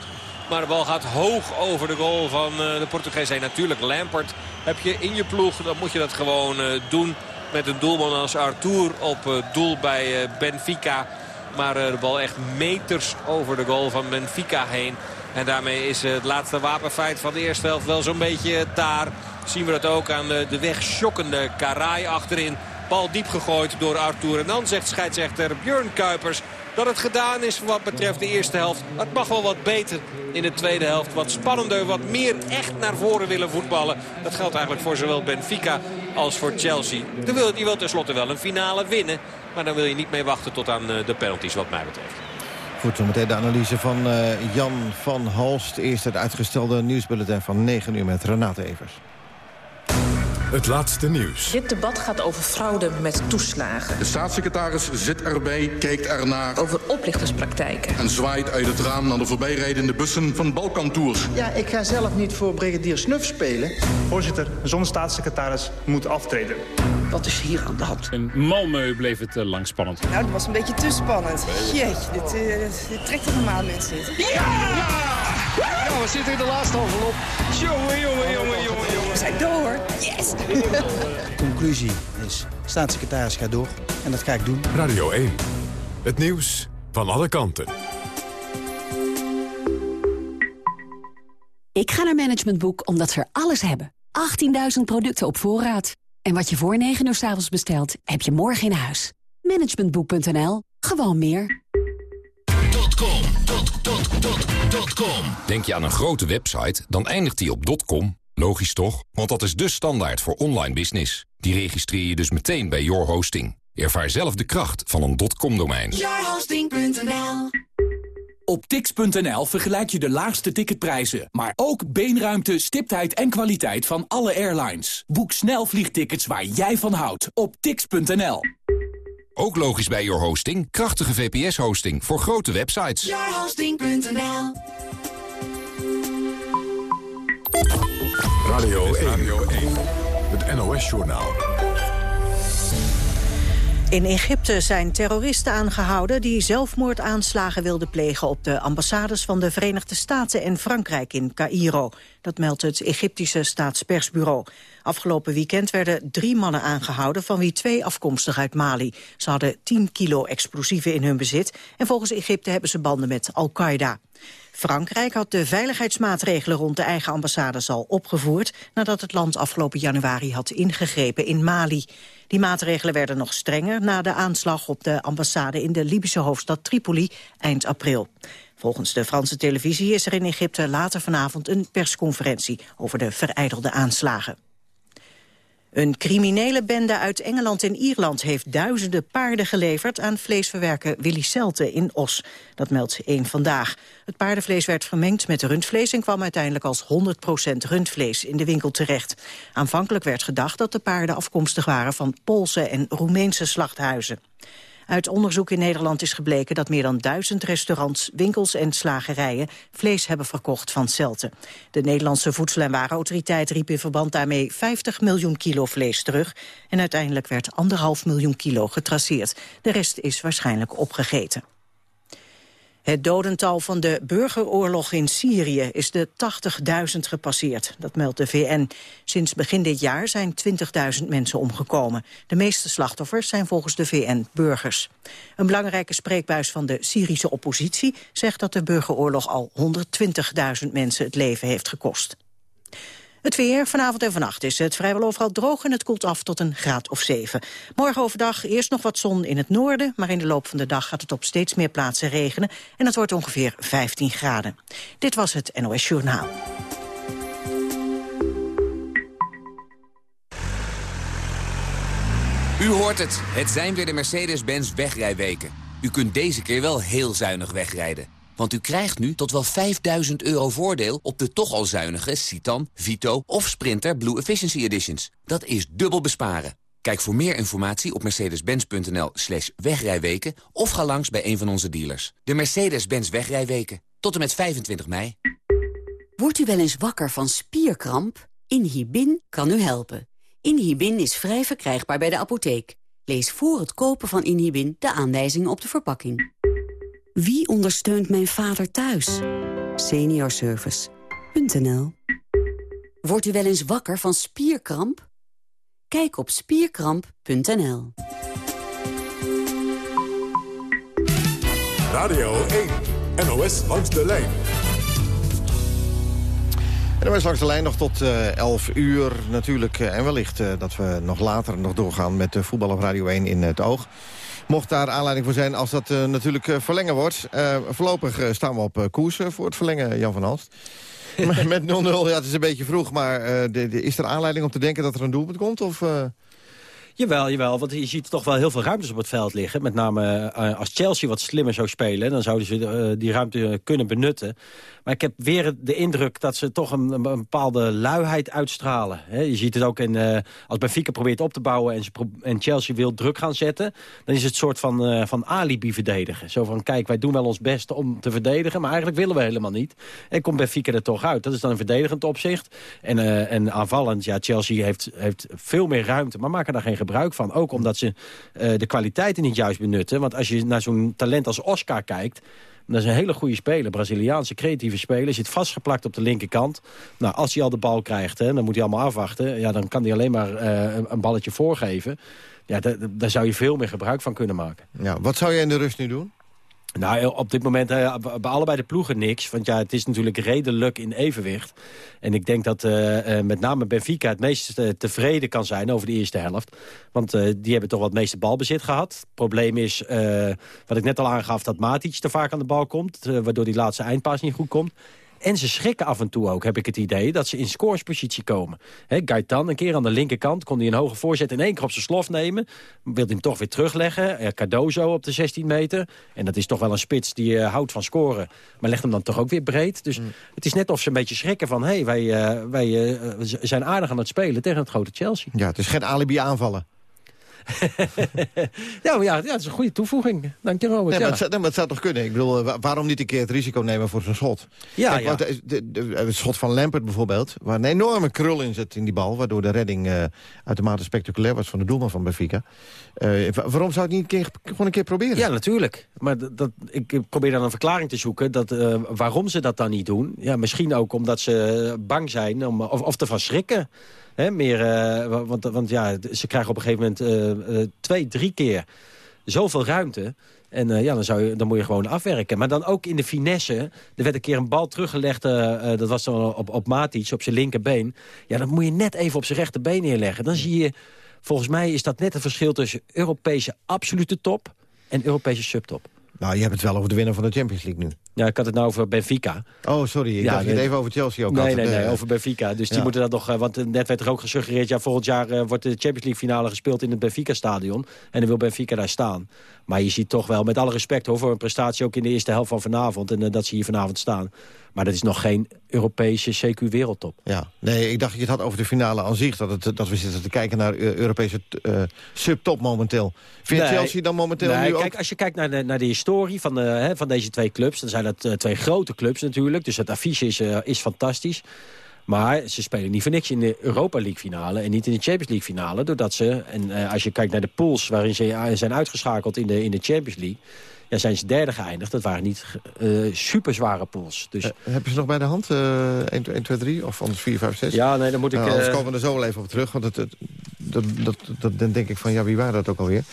B: Maar de bal gaat hoog over de goal van eh, de Portugees. Natuurlijk Lampert heb je in je ploeg. Dan moet je dat gewoon eh, doen met een doelman als Arthur op eh, doel bij Benfica. Maar de bal echt meters over de goal van Benfica heen. En daarmee is het laatste wapenfeit van de eerste helft wel zo'n beetje daar. Zien we dat ook aan de, de wegschokkende Karai achterin. Bal diep gegooid door Arthur. En dan zegt scheidsrechter Björn Kuipers dat het gedaan is wat betreft de eerste helft. Het mag wel wat beter in de tweede helft. Wat spannender, wat meer echt naar voren willen voetballen. Dat geldt eigenlijk voor zowel Benfica als voor Chelsea. Dan wil tenslotte wel een finale winnen. Maar dan wil je niet mee wachten tot aan eh, de penalties wat mij betreft.
C: Goed, zometeen de analyse van uh, Jan van Halst. Eerst het uitgestelde nieuwsbulletin van 9 uur met Renate Evers.
E: Het laatste nieuws.
F: Dit debat gaat over fraude met toeslagen.
G: De staatssecretaris zit erbij, kijkt ernaar.
F: Over oplichterspraktijken.
G: En zwaait uit het raam naar de voorbijrijdende bussen van Balkantour.
H: Ja, ik ga zelf niet voor brigadier Snuf spelen.
I: Voorzitter, zo'n staatssecretaris moet aftreden.
F: Wat is hier aan de hand?
J: In Malmö bleef het uh, lang spannend.
K: Nou, dat was een beetje te spannend. Jeetje, dit, uh, dit trekt er normaal mensen niet. Ja!
L: Ja! we zitten in de laatste envelop.
K: Jongen, jongen, jongen, jongen, jongen. We zijn door. Yes!
H: Conclusie is, staatssecretaris gaat door. En dat ga ik doen.
E: Radio 1. Het nieuws van alle kanten.
M: Ik ga naar Management Boek omdat ze er alles hebben. 18.000 producten op voorraad. En wat je voor 9 uur s avonds bestelt, heb je morgen in huis. Managementboek.nl. Gewoon meer.
N: .com, dot, dot, dot, .com. Denk je aan een grote website, dan eindigt die op .com. Logisch toch? Want dat is de standaard voor online business. Die registreer je dus meteen bij Your Hosting. Ervaar zelf de kracht van een .com-domein.
O: Yourhosting.nl Op tix.nl vergelijk je de laagste ticketprijzen, maar ook beenruimte, stiptheid en kwaliteit van alle airlines. Boek snel vliegtickets waar jij van houdt op tix.nl.
N: Ook logisch bij Your Hosting, krachtige VPS-hosting voor grote websites.
O: Yourhosting.nl
E: Radio 1, het NOS-journaal.
P: In Egypte zijn terroristen aangehouden die zelfmoordaanslagen wilden plegen op de ambassades van de Verenigde Staten en Frankrijk in Cairo. Dat meldt het Egyptische staatspersbureau. Afgelopen weekend werden drie mannen aangehouden, van wie twee afkomstig uit Mali. Ze hadden 10 kilo explosieven in hun bezit en volgens Egypte hebben ze banden met Al-Qaeda. Frankrijk had de veiligheidsmaatregelen rond de eigen ambassades al opgevoerd... nadat het land afgelopen januari had ingegrepen in Mali. Die maatregelen werden nog strenger na de aanslag op de ambassade... in de Libische hoofdstad Tripoli eind april. Volgens de Franse televisie is er in Egypte later vanavond een persconferentie... over de vereidelde aanslagen. Een criminele bende uit Engeland en Ierland heeft duizenden paarden geleverd aan vleesverwerker Willy Celte in Os. Dat meldt één vandaag. Het paardenvlees werd vermengd met rundvlees en kwam uiteindelijk als 100% rundvlees in de winkel terecht. Aanvankelijk werd gedacht dat de paarden afkomstig waren van Poolse en Roemeense slachthuizen. Uit onderzoek in Nederland is gebleken dat meer dan duizend restaurants, winkels en slagerijen vlees hebben verkocht van Celte. De Nederlandse Voedsel- en Warenautoriteit riep in verband daarmee 50 miljoen kilo vlees terug. En uiteindelijk werd anderhalf miljoen kilo getraceerd. De rest is waarschijnlijk opgegeten. Het dodental van de burgeroorlog in Syrië is de 80.000 gepasseerd. Dat meldt de VN. Sinds begin dit jaar zijn 20.000 mensen omgekomen. De meeste slachtoffers zijn volgens de VN burgers. Een belangrijke spreekbuis van de Syrische oppositie zegt dat de burgeroorlog al 120.000 mensen het leven heeft gekost. Het weer, vanavond en vannacht is het vrijwel overal droog en het koelt af tot een graad of 7. Morgen overdag eerst nog wat zon in het noorden, maar in de loop van de dag gaat het op steeds meer plaatsen regenen en het wordt ongeveer 15 graden. Dit was het NOS Journaal.
Q: U hoort het, het zijn weer de Mercedes-Benz wegrijweken. U kunt deze keer wel heel zuinig wegrijden. Want u krijgt nu tot wel 5000 euro voordeel op de toch al zuinige Citan, Vito of Sprinter Blue Efficiency Editions. Dat is dubbel besparen. Kijk voor meer informatie op mercedes-benz.nl slash wegrijweken... of ga langs bij een van onze dealers. De Mercedes-Benz wegrijweken. Tot en met 25 mei.
R: Wordt u wel eens wakker van spierkramp? Inhibin kan u helpen. Inhibin is vrij verkrijgbaar bij de apotheek. Lees voor het kopen van Inhibin de aanwijzingen op de verpakking. Wie ondersteunt mijn vader thuis? Seniorservice.nl Wordt u wel eens wakker van spierkramp? Kijk op spierkramp.nl
E: Radio 1, NOS langs de lijn.
C: En dan is langs de lijn nog tot uh, 11 uur natuurlijk. Uh, en wellicht uh, dat we nog later nog doorgaan met de voetbal op Radio 1 in het oog. Mocht daar aanleiding voor zijn als dat uh, natuurlijk uh, verlengen wordt. Uh, voorlopig staan we op koers voor het verlengen, Jan van Halst. Met 0-0, ja, het is een beetje vroeg, maar de, de, is er aanleiding om te denken dat er een doelpunt komt? Of,
S: Jawel, jawel, want je ziet toch wel heel veel ruimtes op het veld liggen. Met name als Chelsea wat slimmer zou spelen... dan zouden ze die ruimte kunnen benutten. Maar ik heb weer de indruk dat ze toch een, bepaalde luiheid uitstralen. je ziet het ook in, uh, als Benfica probeert op te bouwen en, en, Chelsea wil druk gaan zetten... dan is het soort van, uh, van alibi verdedigen. Zo van, kijk, wij doen wel ons best om te verdedigen... maar eigenlijk willen we helemaal niet. En komt Benfica er toch uit. Dat is dan een verdedigend opzicht. En, uh, en aanvallend, ja, Chelsea heeft, heeft veel meer ruimte... maar maken daar geen gebruik van. Ook omdat ze de kwaliteiten niet juist benutten. Want als je naar zo'n talent als Oscar kijkt... Dat is een hele goede speler, Braziliaanse creatieve speler. Zit vastgeplakt op de linkerkant. Nou, als hij al de bal krijgt, hè, dan moet hij allemaal afwachten. Ja, dan kan hij alleen maar uh, een balletje voorgeven. Ja, daar zou je veel meer gebruik van kunnen maken.
C: Ja, wat zou je in de rust nu doen?
S: Nou, op dit moment uh, bij allebei de ploegen niks. Want ja, het is natuurlijk redelijk in evenwicht. En ik denk dat uh, uh, met name Benfica het meest tevreden kan zijn over de eerste helft. Want die hebben toch wat het meeste balbezit gehad. Het probleem is, wat ik net al aangaf, dat Matic te vaak aan de bal komt. waardoor die laatste eindpaas niet goed komt. En ze schrikken af en toe ook, heb ik het idee, dat ze in scorespositie komen. He, Gaetan, een keer aan de linkerkant, kon hij een hoge voorzet in één keer op zijn slof nemen. Wilde hem toch weer terugleggen. Uh, Cardozo op de 16 meter. En dat is toch wel een spits die uh, houdt van scoren. Maar legt hem dan toch ook weer breed. Dus mm. het is net of ze een beetje schrikken van... hé, hey, wij, uh, wij zijn aardig aan het spelen tegen het grote Chelsea.
C: Ja, het is geen alibi aanvallen.
S: ja, maar ja, ja, dat is een goede toevoeging. Dank je, Robert.
C: Nee,
S: ja.
C: maar, het, zou- nee, maar het zou toch kunnen? Ik bedoel, eh, wa- waarom niet een keer het risico nemen voor zo'n schot?
S: Ja,
C: Kijk,
S: ja.
C: want, eh, de, de- het schot van Lampert bijvoorbeeld... waar een enorme krul in zit in die bal... waardoor de redding eh, uitermate spectaculair was van de doelman van Benfica. Eh, wa- waarom zou het niet een keer, gewoon een keer proberen?
S: Ja, natuurlijk. Maar dat, ik probeer dan een verklaring te zoeken dat, eh, waarom ze dat dan niet doen. Ja, misschien ook omdat ze bang zijn om, of, of ervan schrikken. Meer, eh, wa- want, want ja, ze krijgen op een gegeven moment eh, eh, twee, drie keer zoveel ruimte. En ja, dan, zou je, dan moet je gewoon afwerken. Maar dan ook in de finesse. Er werd een keer een bal teruggelegd. dat was dan op, op Matic, op zijn linkerbeen. Ja, dat moet je net even op zijn rechterbeen neerleggen. Dan zie je, volgens mij is dat net het verschil tussen Europese absolute top en Europese subtop.
C: Nou, je hebt het wel over de winnaar van de Champions League nu.
S: Ja, ik had het nou over Benfica.
C: Oh, sorry. Ik
S: Ja,
C: dacht het even over Chelsea ook
S: Nee,
C: had.
S: nee, nee, over Benfica. Dus die moeten dat nog... eh, Want eh, net werd er ook gesuggereerd... ja, volgend jaar eh, wordt de Champions League finale gespeeld in het Benfica-stadion. En dan wil Benfica daar staan. Maar je ziet toch wel, met alle respect hoor... voor een prestatie ook in de eerste helft van vanavond... en dat ze hier vanavond staan. Maar dat is nog geen Europese CQ-wereldtop.
C: Ja, nee, ik dacht dat je het had over de finale aan zich. Dat, het, dat we zitten te kijken naar eh, Europese eh, subtop momenteel. Vind je
S: Nee.
C: Chelsea dan momenteel
S: Nee,
C: nu
S: kijk,
C: ook?
S: als je kijkt naar de, naar de historie van, de, hè, van deze twee clubs... dan zijn dat eh, twee grote clubs natuurlijk. Dus het affiche is, is fantastisch. Maar ze spelen niet voor niks in de Europa League finale... en niet in de Champions League finale. Doordat ze, en als je kijkt naar de pools waarin ze zijn uitgeschakeld in de, in de Champions League... Ja, zijn ze derde geëindigd. Dat waren niet eh super zware pools. Dus
C: Eh, heb je ze nog bij de hand? Eh 1, 1, 2, 3 of anders 4, 5, 6?
S: ja, nee, dan moet ik...
C: Nou, anders
S: eh,
C: komen we er zo wel even op terug. Want het, het- dat, dat, dat, dan denk ik van, ja, wie waren dat ook alweer?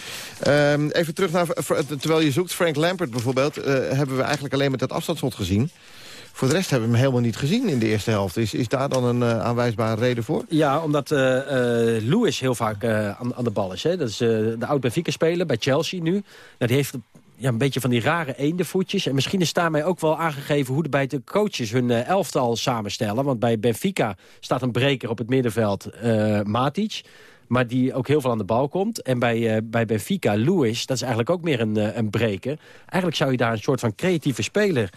C: Ehm, even terug naar, terwijl je zoekt, Frank Lampert bijvoorbeeld... hebben we eigenlijk alleen met dat afstandsschot gezien. Voor de rest hebben we hem helemaal niet gezien in de eerste helft. Is, is daar dan een aanwijsbare reden voor?
S: Ja, omdat eh, Lewis heel vaak aan, aan de bal is. Hè? Dat is de oud-Benfica-speler bij Chelsea nu. Nou, die heeft ja, een beetje van die rare eendenvoetjes. En misschien is daarmee ook wel aangegeven... hoe de bij de coaches hun eh, elftal samenstellen. Want bij Benfica staat een breker op het middenveld, eh Matic... maar die ook heel veel aan de bal komt. En bij, eh, bij Benfica, Lewis, dat is eigenlijk ook meer een, een breker. Eigenlijk zou je daar een soort van creatieve speler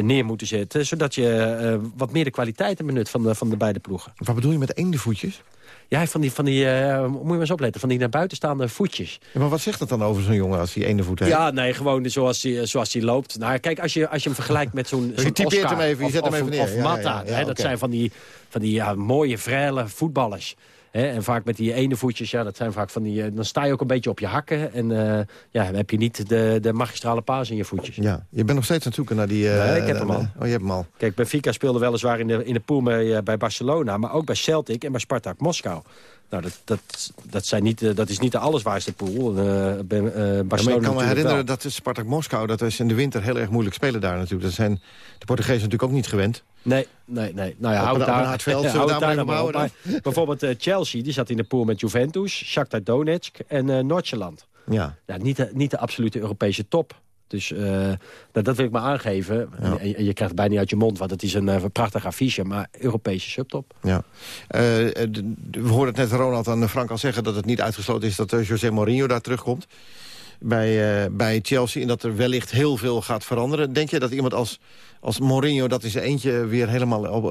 S: neer moeten zetten... zodat je wat meer de kwaliteiten benut van de, van de beide ploegen.
C: Wat bedoel je met eendenvoetjes?
S: Ja, van die, van die eh, moet je maar eens opletten, van die naar buiten staande voetjes.
C: Ja, maar wat zegt dat dan over zo'n jongen als hij ene voet heeft?
S: Ja, nee, gewoon zoals hij zoals die loopt. Nou, kijk, als je, als je hem vergelijkt met zo'n
C: typeert
S: Oscar
C: hem even, je
S: of,
C: zet hem
S: of-
C: even neer.
S: Of
C: ja,
S: Matta,
C: ja,
S: hè, dat zijn van die, van die mooie, vrije voetballers. Hè, en vaak met die ene voetjes, ja, dat zijn vaak van die... eh, dan sta je ook een beetje op je hakken. En eh, ja, dan heb je niet de, de magistrale paas in je voetjes.
C: Ja, je bent nog steeds aan het zoeken naar die... eh,
S: Nee, ik heb hem al.
C: Oh, je hebt hem al.
S: Kijk, Benfica speelde weliswaar in de, in de pool mee, eh, bij Barcelona... maar ook bij Celtic en bij Spartak Moskou. Nou, dat, dat, dat, zijn niet, eh, dat is niet de alleszwaarste pool. Eh, ben- eh,
C: Ja,
S: Barcelona
C: ik kan me herinneren
S: wel.
C: dat Spartak Moskou... dat is in de winter heel erg moeilijk spelen daar natuurlijk. Dat zijn de Portugezen natuurlijk ook niet gewend.
S: Nee, nee, nee. Nou ja, hou het daar,
C: veld,
S: hou
C: daar maar
S: maar Bijvoorbeeld Chelsea, die zat in de pool met Juventus, Shakhtar Donetsk en eh Noordjylland.
C: Ja.
S: Ja, niet, de, niet de absolute Europese top. Dus eh, nou, dat wil ik maar aangeven. En, en je krijgt het bijna niet uit je mond, want het is een eh, prachtig affiche. Maar Europese subtop.
C: Ja. Eh, we hoorden het net Ronald aan Frank al zeggen... dat het niet uitgesloten is dat José Mourinho daar terugkomt. Bij, bij Chelsea. En dat er wellicht heel veel gaat veranderen. Denk je dat iemand als, als Mourinho dat in zijn eentje weer helemaal...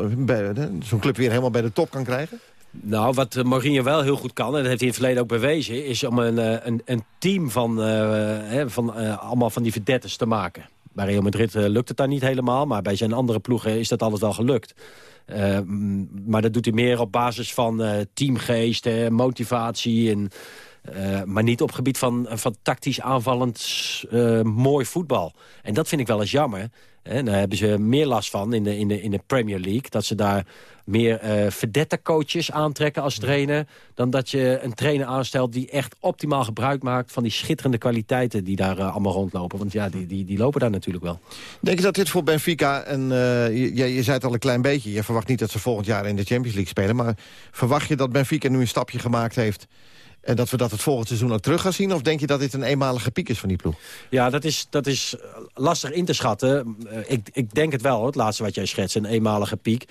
C: zo'n club weer helemaal bij de top kan krijgen?
S: Nou, wat Mourinho wel heel goed kan, en dat heeft hij in het verleden ook bewezen... is om een, eh, een, een team van, eh, van eh, allemaal van die verdetters te maken. Bij Real Madrid lukt het daar niet helemaal, maar bij zijn andere ploegen is dat altijd wel gelukt. Maar dat doet hij meer op basis van teamgeest, eh, motivatie... En, maar niet op gebied van, van tactisch aanvallend mooi voetbal. En dat vind ik wel eens jammer. En daar hebben ze meer last van in de, in de, in de Premier League. Dat ze daar meer eh verdette coaches aantrekken als trainer... dan dat je een trainer aanstelt die echt optimaal gebruik maakt... van die schitterende kwaliteiten die daar eh, allemaal rondlopen. Want ja, die, die, die lopen daar natuurlijk wel.
C: Denk je dat dit voor Benfica, en eh, je, je, je zei het al een klein beetje... je verwacht niet dat ze volgend jaar in de Champions League spelen... maar verwacht je dat Benfica nu een stapje gemaakt heeft... en dat we dat het volgend seizoen ook terug gaan zien? Of denk je dat dit een eenmalige piek is van die ploeg?
S: Ja, dat is, dat is lastig in te schatten. Eh, ik, ik denk het wel, het laatste wat jij schetst, een eenmalige piek.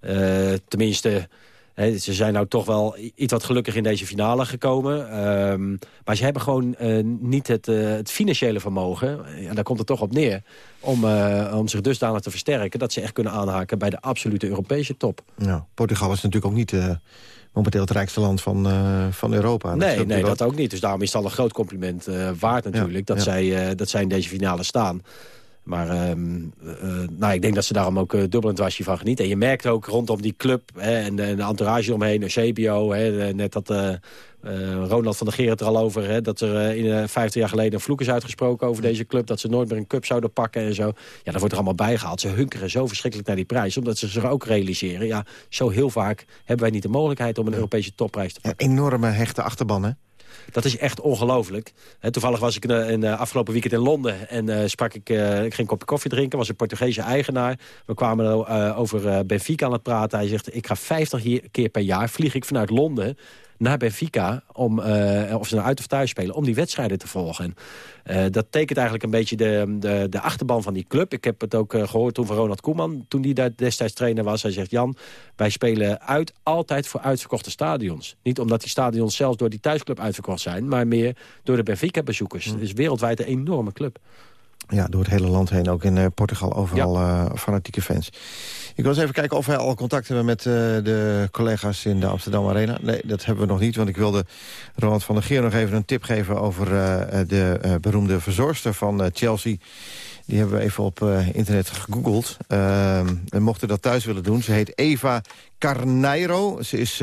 S: Eh, tenminste, ze zijn nou toch wel iets wat gelukkig in deze finale gekomen. Ehm, maar ze hebben gewoon eh, niet het, eh, het financiële vermogen, en daar komt het toch op neer... Om, eh, om zich dusdanig te versterken dat ze echt kunnen aanhaken bij de absolute Europese top.
C: Nou, Portugal is natuurlijk ook niet... momenteel het rijkste land van, van Europa.
S: Nee, dat nee dat ook niet. Dus daarom is het al een groot compliment waard natuurlijk... dat, Zij, dat zij in deze finale staan. Maar ehm, nou, ik denk dat ze daarom ook dubbel en dwarsje van genieten. En je merkt ook rondom die club hè, en, de, de entourage omheen, Eusebio, hè, net dat uh, Ronald van der Geer het er al over... Hè, dat er in, uh, 50 jaar geleden een vloek is uitgesproken over deze club... dat ze nooit meer een cup zouden pakken en zo. Ja, dat wordt er allemaal bijgehaald. Ze hunkeren zo verschrikkelijk naar die prijs... omdat ze zich ook realiseren... ja, zo heel vaak hebben wij niet de mogelijkheid... om een Europese topprijs te pakken.
C: Een enorme hechte achterban, hè?
S: Dat is echt ongelooflijk. Toevallig was ik in, uh, afgelopen weekend in Londen en uh, sprak ik, ik ging een kopje koffie drinken. was een Portugese eigenaar. We kwamen over Benfica aan het praten. Hij zegt, ik ga 50 keer per jaar vlieg ik vanuit Londen naar Benfica, om, uh, of ze naar uit of thuis spelen, om die wedstrijden te volgen. Uh, dat tekent eigenlijk een beetje de, de, de, achterban van die club. Ik heb het ook uh, gehoord toen van Ronald Koeman, toen hij daar destijds trainer was. Hij zegt, Jan, wij spelen uit altijd voor uitverkochte stadions. Niet omdat die stadions zelfs door die thuisclub uitverkocht zijn, maar meer door de Benfica-bezoekers. Mm. Het is wereldwijd een enorme club.
C: Ja, door het hele land heen. Ook in uh, Portugal overal ja. fanatieke fans. Ik wil eens even kijken of wij al contact hebben met uh, de collega's in de Amsterdam Arena. Nee, dat hebben we nog niet, want ik wilde Roland van der Geer nog even een tip geven... over de beroemde verzorgster van Chelsea. Die hebben we even op internet gegoogeld. Ehm, we mochten dat thuis willen doen. Ze heet Eva Carneiro. Ze is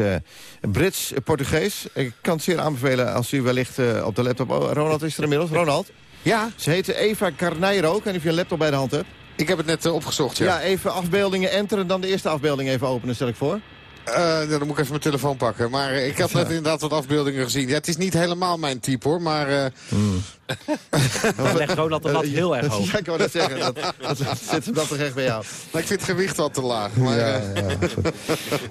C: Brits-Portugees. Ik kan het zeer aanbevelen als u wellicht op de laptop... Oh, Ronald is er inmiddels. Ronald?
A: Ja?
C: Ze heet Eva Carneiro. Ik weet niet of je een laptop bij de hand hebt.
A: Ik heb het net uh, opgezocht, ja.
C: Ja, even afbeeldingen enteren, dan de eerste afbeelding even openen, stel ik voor.
A: Uh, dan moet ik even mijn telefoon pakken. Maar ik had net inderdaad wat afbeeldingen gezien. Ja, het is niet helemaal mijn type hoor, maar... Uh...
S: Mm. legt Ronald de lat heel erg hoog.
C: Ja, ik wou dat zeggen. Dat, dat, zit hem dat toch echt bij jou.
A: Maar ik vind het gewicht wat te laag. Maar, ja,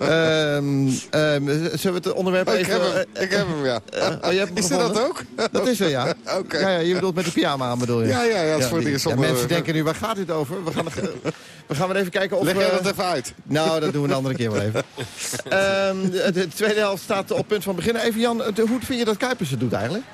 C: ja, um, um, zullen we het onderwerp
A: oh,
C: even...
A: Ik heb hem, ik heb hem ja.
C: Uh, oh, je hebt
A: is dat ook?
C: Dat is er, ja.
A: Okay.
C: ja, ja. Je bedoelt met de pyjama aan, bedoel je?
A: Ja, ja, ja. Dat is voor die,
C: ja, mensen denken nu, waar gaat dit over? We gaan, we gaan weer even kijken of...
A: Leg jij dat even uit?
C: Nou, dat doen we een andere keer wel even. Um, de, de, tweede helft staat op punt van beginnen. Even Jan, hoe vind je dat Kuipers het doet eigenlijk?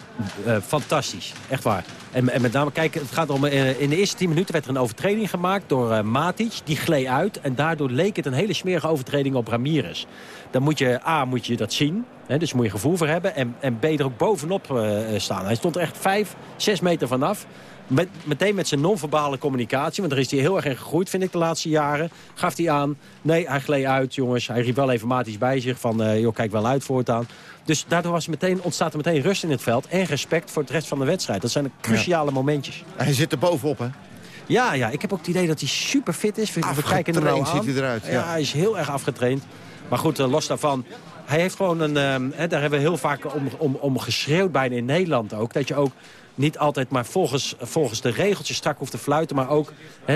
S: Uh, fantastisch, echt waar. En, en, met name, kijk, het gaat om, uh, in de eerste 10 minuten werd er een overtreding gemaakt door uh, Matic. Die gleed uit en daardoor leek het een hele smerige overtreding op Ramirez. Dan moet je, A, moet je dat zien, hè, dus moet je gevoel voor hebben. En, en B, er ook bovenop staan. Hij stond er echt 5, 6 meter vanaf. Met, meteen met zijn non-verbale communicatie, want daar is hij heel erg in gegroeid, vind ik, de laatste jaren. Gaf hij aan, nee, hij gleed uit, jongens. Hij riep wel even Matic bij zich van, uh, joh, kijk wel uit voortaan. Dus daardoor was meteen, ontstaat er meteen rust in het veld en respect voor het rest van de wedstrijd. Dat zijn de cruciale ja. momentjes.
C: Hij zit er bovenop, hè?
S: Ja, ja, ik heb ook het idee dat hij super fit is. We, we kijken er nou
C: ziet hij eruit.
S: Ja. ja. hij is heel erg afgetraind. Maar goed, uh, los daarvan... Hij heeft gewoon een... Uh, hè, daar hebben we heel vaak om, om, om geschreeuwd bijna in Nederland ook. Dat je ook niet altijd maar volgens, volgens de regeltjes strak hoeft te fluiten... maar ook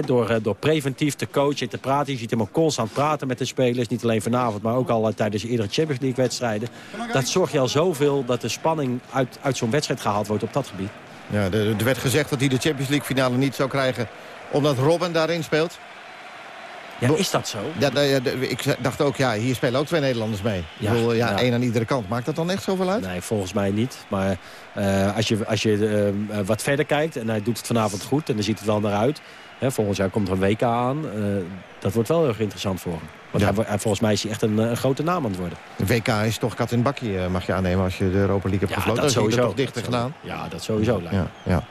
S: door, uh, door preventief te coachen, te praten. Je ziet hem ook constant praten met de spelers. Niet alleen vanavond, maar ook al uh, tijdens eerdere Champions League wedstrijden. Dat zorgt je al zoveel dat de spanning uit, uit zo'n wedstrijd gehaald wordt op dat gebied.
C: Ja, er werd gezegd dat hij de Champions League finale niet zou krijgen... omdat Robin daarin speelt.
S: Ja, is dat zo?
C: Ja, ik dacht ook, ja, hier spelen ook twee Nederlanders mee. Ja, ik bedoel, ja, ja, één aan iedere kant. Maakt dat dan echt zoveel uit?
S: Nee, volgens mij niet. Maar uh, als je, als je uh, wat verder kijkt, en hij doet het vanavond goed... en dan ziet het wel naar uit. Hè, volgend jaar komt er een WK aan. Uh, dat wordt wel heel erg interessant voor hem. Want ja. hij, volgens mij is hij echt een, een, grote naam aan het worden.
C: De WK is toch kat in bakje, mag je aannemen... als je de Europa League hebt
S: ja,
C: gesloten.
S: Dat sowieso.
C: Dat toch dichter gedaan?
S: Ja, dat sowieso.
C: Ja, ja.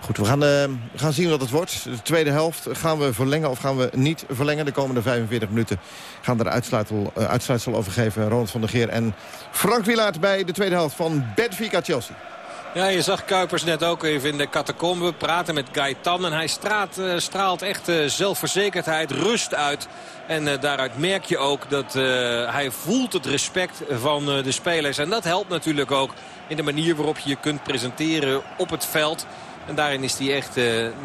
C: Goed, we gaan, uh, gaan zien wat het wordt. De tweede helft gaan we verlengen of gaan we niet verlengen. De komende 45 minuten gaan er uitsluitsel, uh, uitsluitsel over geven. Ronald van der Geer en Frank Wielaert bij de tweede helft van Benfica Chelsea.
B: Ja, je zag Kuipers net ook even in de catacombe praten met Gaetan. En hij straalt, uh, straalt echt uh, zelfverzekerdheid, rust uit. En uh, daaruit merk je ook dat hij voelt het respect van de spelers. En dat helpt natuurlijk ook in de manier waarop je je kunt presenteren op het veld. En daarin is hij echt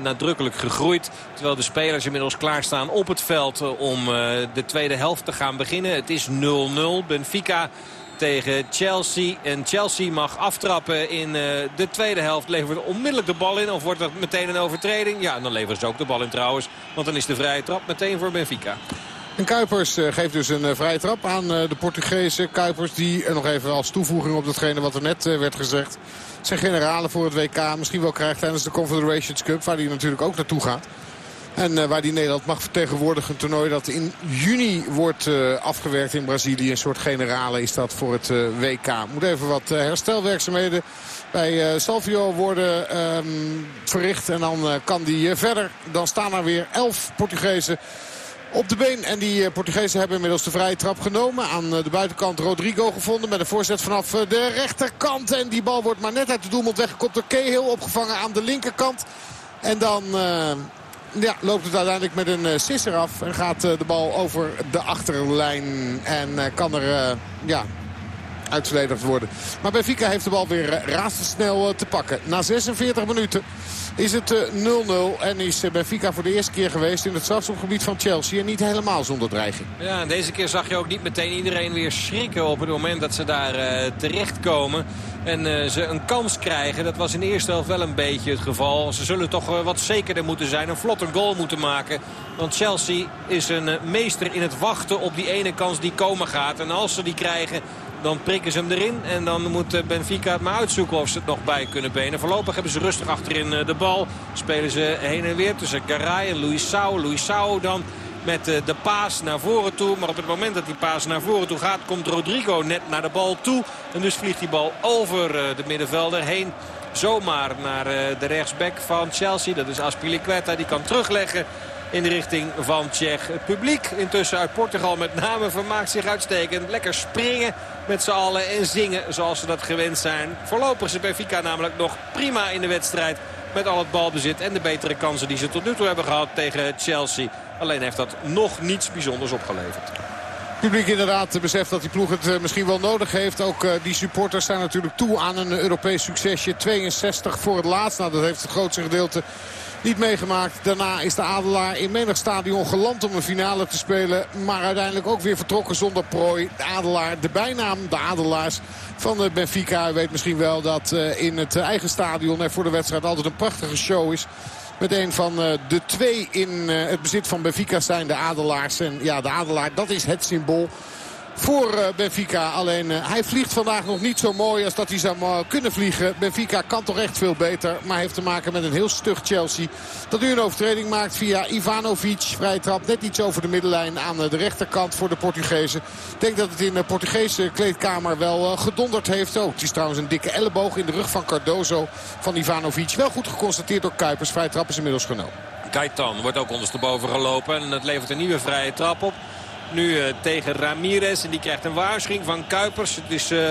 B: nadrukkelijk gegroeid. Terwijl de spelers inmiddels klaarstaan op het veld om de tweede helft te gaan beginnen. Het is 0-0. Benfica tegen Chelsea. En Chelsea mag aftrappen in de tweede helft. Levert onmiddellijk de bal in. Of wordt er meteen een overtreding? Ja, dan leveren ze ook de bal in trouwens. Want dan is de vrije trap meteen voor Benfica.
A: En Kuipers geeft dus een vrije trap aan de Portugese Kuipers. Die nog even als toevoeging op datgene wat er net werd gezegd zijn generalen voor het WK misschien wel krijgt tijdens de Confederations Cup. Waar hij natuurlijk ook naartoe gaat. En waar die Nederland mag vertegenwoordigen. Een toernooi dat in juni wordt afgewerkt in Brazilië. Een soort generale is dat voor het WK. Moet even wat herstelwerkzaamheden bij Salvio worden ehm, verricht. En dan kan die verder. Dan staan er weer elf Portugezen op de been. En die eh, Portugezen hebben inmiddels de vrije trap genomen. Aan eh, de buitenkant Rodrigo gevonden met een voorzet vanaf eh, de rechterkant. En die bal wordt maar net uit de doelmond weggekopt door Cahill. Opgevangen aan de linkerkant. En dan ja, loopt het uiteindelijk met een sisser af. En gaat de bal over de achterlijn. En kan er ja, uitverdedigd worden. Maar Benfica heeft de bal weer razendsnel te pakken. Na 46 minuten is het 0-0. Eh, en is eh, Benfica voor de eerste keer geweest in het strafschopgebied van Chelsea. En niet helemaal zonder dreiging.
B: Ja, deze keer zag je ook niet meteen iedereen weer schrikken op het moment dat ze daar uh, terechtkomen. En ze een kans krijgen. Dat was in de eerste helft wel een beetje het geval. Ze zullen toch wat zekerder moeten zijn. Een vlotte goal moeten maken. Want Chelsea is een meester in het wachten op die ene kans die komen gaat. En als ze die krijgen dan prikken ze hem erin. En dan moet eh, Benfica het maar uitzoeken of ze het nog bij kunnen benen. Voorlopig hebben ze rustig achterin eh, de bal. Spelen ze heen en weer tussen Garay en Luisao. Luisao dan met eh, de paas naar voren toe. Maar op het moment dat die paas naar voren toe gaat... komt Rodrigo net naar de bal toe. En dus vliegt die bal over de middenvelder heen. Zomaar naar de rechtsback van Chelsea. Dat is Aspilicueta. Die kan terugleggen in de richting van Tsjech. Het publiek intussen uit Portugal met name vermaakt zich uitstekend. Lekker springen met z'n allen en zingen zoals ze dat gewend zijn. Voorlopig is Benfica namelijk nog prima in de wedstrijd. Met al het balbezit en de betere kansen die ze tot nu toe hebben gehad tegen Chelsea. Alleen heeft dat nog niets bijzonders opgeleverd.
A: Publiek inderdaad beseft dat die ploeg het eh, misschien wel nodig heeft. Ook eh, die supporters zijn natuurlijk toe aan een Europees succesje. 62 voor het laatst. Nou, dat heeft het grootste gedeelte niet meegemaakt. Daarna is de Adelaar in menig stadion geland om een finale te spelen. Maar uiteindelijk ook weer vertrokken zonder prooi. De Adelaar, de bijnaam, de Adelaars van de Benfica. U weet misschien wel dat eh, in het eigen stadion er voor de wedstrijd altijd een prachtige show is. Met een van eh, de twee in eh, het bezit van Benfica zijn de Adelaars. En ja, de Adelaar, dat is het symbool voor eh, Benfica. Alleen eh, hij vliegt vandaag nog niet zo mooi als dat hij zou kunnen vliegen. Benfica kan toch echt veel beter. Maar heeft te maken met een heel stug Chelsea. Dat nu een overtreding maakt via Ivanovic. Vrije trap net iets over de middenlijn aan eh, de rechterkant voor de Portugezen. Ik denk dat het in de Portugese kleedkamer wel gedonderd heeft. Oh, het is trouwens een dikke elleboog in de rug van Cardozo van Ivanovic. Wel goed geconstateerd door Kuipers. Vrije trap is inmiddels genomen.
B: Gaetan wordt ook ondersteboven gelopen. En het levert een nieuwe vrije trap op. Nu uh, tegen Ramirez. En die krijgt een waarschuwing van Kuipers. Het uh,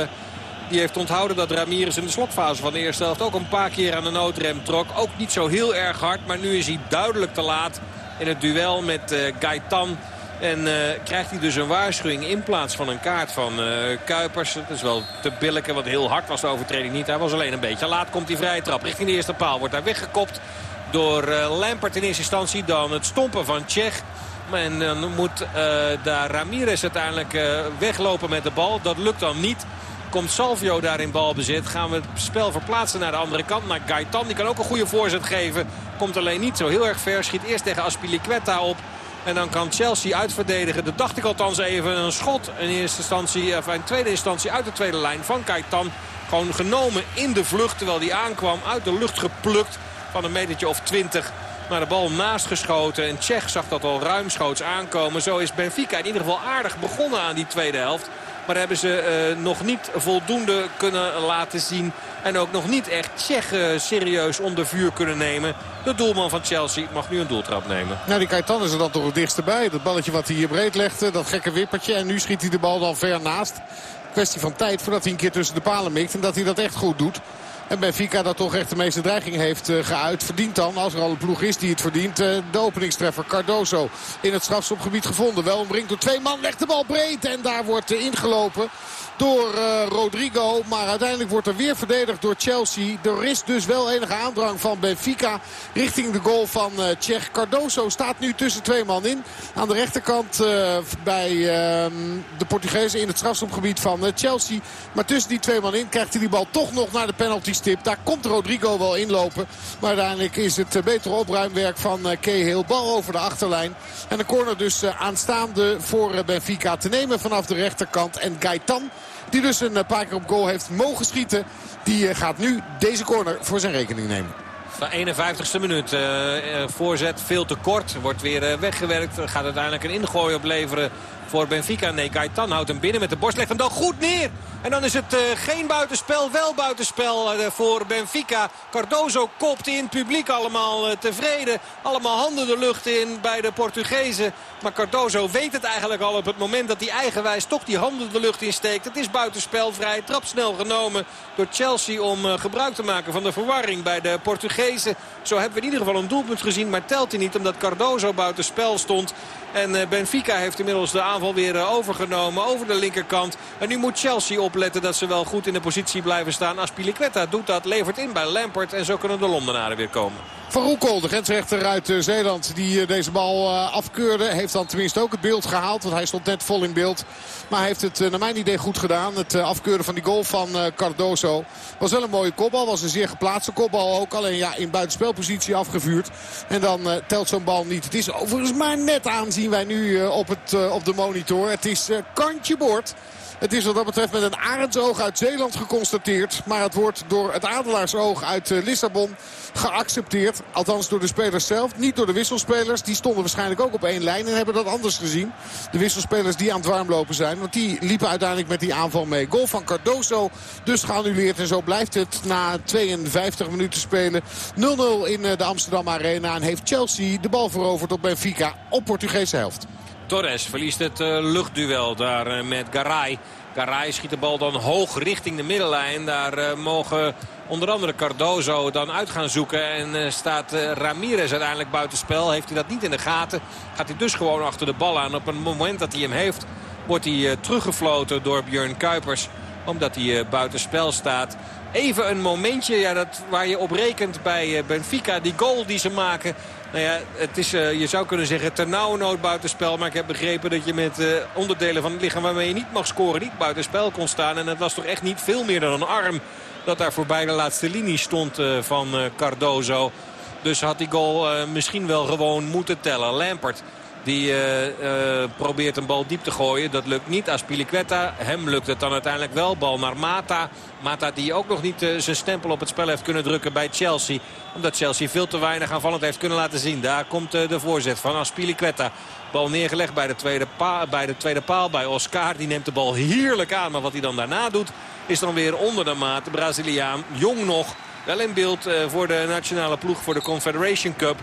B: die heeft onthouden dat Ramirez in de slotfase van de eerste helft ook een paar keer aan de noodrem trok. Ook niet zo heel erg hard. Maar nu is hij duidelijk te laat in het duel met uh, Gaetan. En krijgt hij dus een waarschuwing in plaats van een kaart van Kuipers. Dat is wel te billijken, want heel hard was de overtreding niet. Hij was alleen een beetje laat. Komt die vrije trap richting de eerste paal. Wordt daar weggekopt door Lampert in eerste instantie. Dan het stompen van Tsjech. En dan moet uh, daar Ramirez uiteindelijk uh, weglopen met de bal. Dat lukt dan niet. Komt Salvio daar in balbezit. Gaan we het spel verplaatsen naar de andere kant. Naar Gaetan. Die kan ook een goede voorzet geven. Komt alleen niet zo heel erg ver. Schiet eerst tegen Aspilicueta op. En dan kan Chelsea uitverdedigen. Dat dacht ik althans even. Een schot in, eerste instantie, of in tweede instantie uit de tweede lijn van Gaetan. Gewoon genomen in de vlucht terwijl die aankwam. Uit de lucht geplukt van een metertje of twintig maar de bal naast geschoten. En Tsjech zag dat al ruimschoots aankomen. Zo is Benfica in ieder geval aardig begonnen aan die tweede helft. Maar hebben ze uh, nog niet voldoende kunnen laten zien. En ook nog niet echt Tsjech uh, serieus onder vuur kunnen nemen. De doelman van Chelsea mag nu een doeltrap nemen.
A: Nou, die Kaitan is er dan toch het dichtst bij. Dat balletje wat hij hier breed legde, dat gekke wippertje. En nu schiet hij de bal dan ver naast. Kwestie van tijd voordat hij een keer tussen de palen mikt. En dat hij dat echt goed doet. En Benfica dat toch echt de meeste dreiging heeft uh, geuit. Verdient dan, als er al een ploeg is die het verdient, uh, de openingstreffer Cardoso in het strafschopgebied gevonden. Wel omringd door twee man, legt de bal breed en daar wordt uh, ingelopen door uh, Rodrigo. Maar uiteindelijk wordt er weer verdedigd door Chelsea. Er is dus wel enige aandrang van Benfica richting de goal van uh. Cardoso staat nu tussen twee man in. Aan de rechterkant uh, bij ehm, de Portugezen in het strafschopgebied van Chelsea. Maar tussen die twee man in krijgt hij die bal toch nog naar de penalty stip. Daar komt Rodrigo wel inlopen. Maar uiteindelijk is het betere opruimwerk van Cahill. Bal over de achterlijn. En een corner dus aanstaande voor Benfica te nemen vanaf de rechterkant. En Gaetan die dus een paar keer op goal heeft mogen schieten. Die gaat nu deze corner voor zijn rekening nemen.
B: 51ste minuut. Uh, voorzet veel te kort. Wordt weer weggewerkt. Gaat uiteindelijk een ingooi opleveren voor Benfica. Nee, Gaetan houdt hem binnen met de borst. Legt hem dan goed neer. En dan is het uh, geen buitenspel, wel buitenspel uh, voor Benfica. Cardozo kopt in, publiek allemaal uh, tevreden. Allemaal handen de lucht in bij de Portugezen. Maar Cardozo weet het eigenlijk al op het moment dat hij eigenwijs toch die handen de lucht insteekt. Het is buitenspel, vrij trap snel genomen door Chelsea om gebruik te maken van de verwarring bij de Portugezen. Zo hebben we in ieder geval een doelpunt gezien, maar telt hij niet omdat Cardozo buitenspel stond. En Benfica heeft inmiddels de aanval weer overgenomen over de linkerkant. En nu moet Chelsea opletten dat ze wel goed in de positie blijven staan. Aspilicueta doet dat, levert in bij Lampert. En zo kunnen de Londenaren weer komen.
A: Van Roekel, de grensrechter uit Zeeland, die deze bal afkeurde. Heeft dan tenminste ook het beeld gehaald. Want hij stond net vol in beeld. Maar heeft het naar mijn idee goed gedaan. Het afkeuren van die goal van Cardoso. Was wel een mooie kopbal. Was een zeer geplaatste kopbal ook. Alleen ja, in buitenspelpositie afgevuurd. En dan telt zo'n bal niet. Het is overigens maar net aan, zien wij nu op, het, op de monitor. Het is kantje boord. Het is wat dat betreft met een arendsoog uit Zeeland geconstateerd. Maar het wordt door het adelaarsoog uit Lissabon geaccepteerd. Althans door de spelers zelf. Niet door de wisselspelers. Die stonden waarschijnlijk ook op één lijn en hebben dat anders gezien. De wisselspelers die aan het warmlopen zijn. Want die liepen uiteindelijk met die aanval mee. Goal van Cardoso dus geannuleerd. En zo blijft het na 52 minuten spelen. 0-0 in de Amsterdam Arena. En heeft Chelsea de bal veroverd op Benfica op Portugese helft.
B: Torres verliest het uh, luchtduel daar uh, met Garay. Garay schiet de bal dan hoog richting de middenlijn. Daar uh, mogen onder andere Cardozo dan uit gaan zoeken. En staat Ramirez uiteindelijk buitenspel. Heeft hij dat niet in de gaten. Gaat hij dus gewoon achter de bal aan. Op een moment dat hij hem heeft wordt hij teruggefloten door Björn Kuipers. Omdat hij buitenspel staat. Even een momentje ja, dat, waar je op rekent bij Benfica. Die goal die ze maken. Nou ja, het is, uh, je zou kunnen zeggen ternauwernood buitenspel. Maar ik heb begrepen dat je met uh, onderdelen van het lichaam waarmee je niet mag scoren... niet buitenspel kon staan. En het was toch echt niet veel meer dan een arm dat daar voorbij de laatste linie stond uh, van Cardozo. Dus had die goal misschien wel gewoon moeten tellen. Lampert die uh, uh, probeert een bal diep te gooien. Dat lukt niet. Aspilicueta, hem lukt het dan uiteindelijk wel. Bal naar Mata. Mata die ook nog niet uh, zijn stempel op het spel heeft kunnen drukken bij Chelsea. Omdat Chelsea veel te weinig aanvallend heeft kunnen laten zien. Daar komt de voorzet van Aspilicueta. Bal neergelegd bij de, tweede paal, bij de tweede paal bij Oscar. Die neemt de bal heerlijk aan. Maar wat hij dan daarna doet is dan weer onder de maat. De Braziliaan, jong nog. Wel in beeld voor de nationale ploeg voor de Confederation Cup.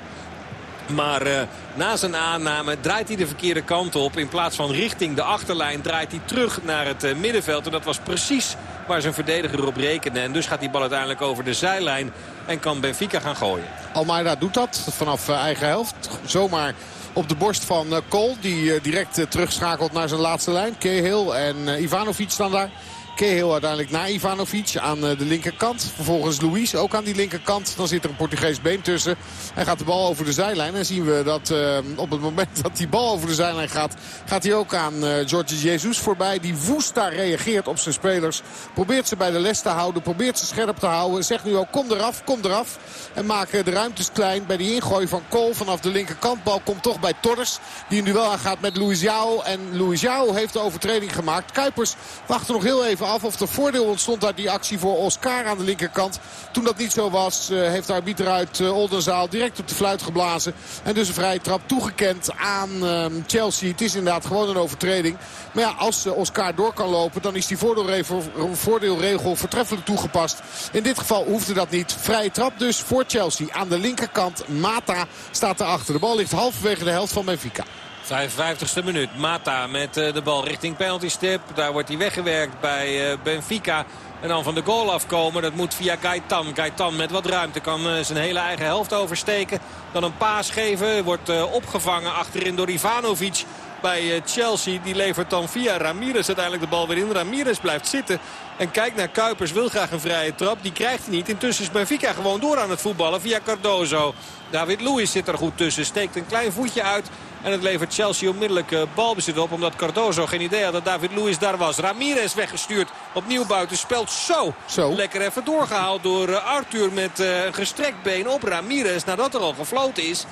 B: Maar uh, na zijn aanname draait hij de verkeerde kant op. In plaats van richting de achterlijn draait hij terug naar het uh, middenveld. En dat was precies waar zijn verdediger op rekende. En dus gaat die bal uiteindelijk over de zijlijn. En kan Benfica gaan gooien.
A: Almeida doet dat vanaf uh, eigen helft. Zomaar op de borst van Kool. Die direct terugschakelt naar zijn laatste lijn. Cahill en Ivanovic staan daar. Cahill uiteindelijk naar Ivanovic aan de linkerkant. Vervolgens Luis ook aan die linkerkant. Dan zit er een Portugees been tussen. Hij gaat de bal over de zijlijn. En zien we dat uh, op het moment dat die bal over de zijlijn gaat... gaat hij ook aan uh, Jorge Jesus voorbij. Die woest daar reageert op zijn spelers. Probeert ze bij de les te houden. Probeert ze scherp te houden. Zegt nu ook kom eraf, kom eraf. En maak de ruimtes klein bij die ingooi van Kool vanaf de linkerkant. Bal komt toch bij Torres. Die nu wel aangaat met Luis Jou. En Luis Jou heeft de overtreding gemaakt. Kuipers wacht er nog heel even af of er voordeel ontstond uit die actie voor Oscar aan de linkerkant. Toen dat niet zo was, uh, heeft de arbiter uit uh, Oldenzaal direct op de fluit geblazen. En dus een vrije trap toegekend aan uh, Chelsea. Het is inderdaad gewoon een overtreding. Maar ja, als Oscar door kan lopen, dan is die voordeelregel, voordeelregel vertreffelijk toegepast. In dit geval hoefde dat niet. Vrije trap dus voor Chelsea. Aan de linkerkant, Mata staat erachter. De bal ligt halverwege de helft van Benfica.
B: 55ste minuut. Mata met de bal richting penalty stip. Daar wordt hij weggewerkt bij Benfica. En dan van de goal afkomen. Dat moet via Gaetan. Gaetan met wat ruimte kan zijn hele eigen helft oversteken. Dan een paas geven. Wordt opgevangen achterin door Ivanovic bij Chelsea. Die levert dan via Ramirez uiteindelijk de bal weer in. Ramirez blijft zitten. En kijkt naar Kuipers. Wil graag een vrije trap. Die krijgt hij niet. Intussen is Benfica gewoon door aan het voetballen via Cardozo. David Luiz zit er goed tussen. Steekt een klein voetje uit. En het levert Chelsea onmiddellijk uh, balbezit op. Omdat Cardozo geen idee had dat David Luiz daar was. Ramirez weggestuurd. Opnieuw buiten speelt zo.
A: zo.
B: Lekker even doorgehaald door uh, Arthur met uh, een gestrekt been op Ramirez. Nadat er al gefloten is.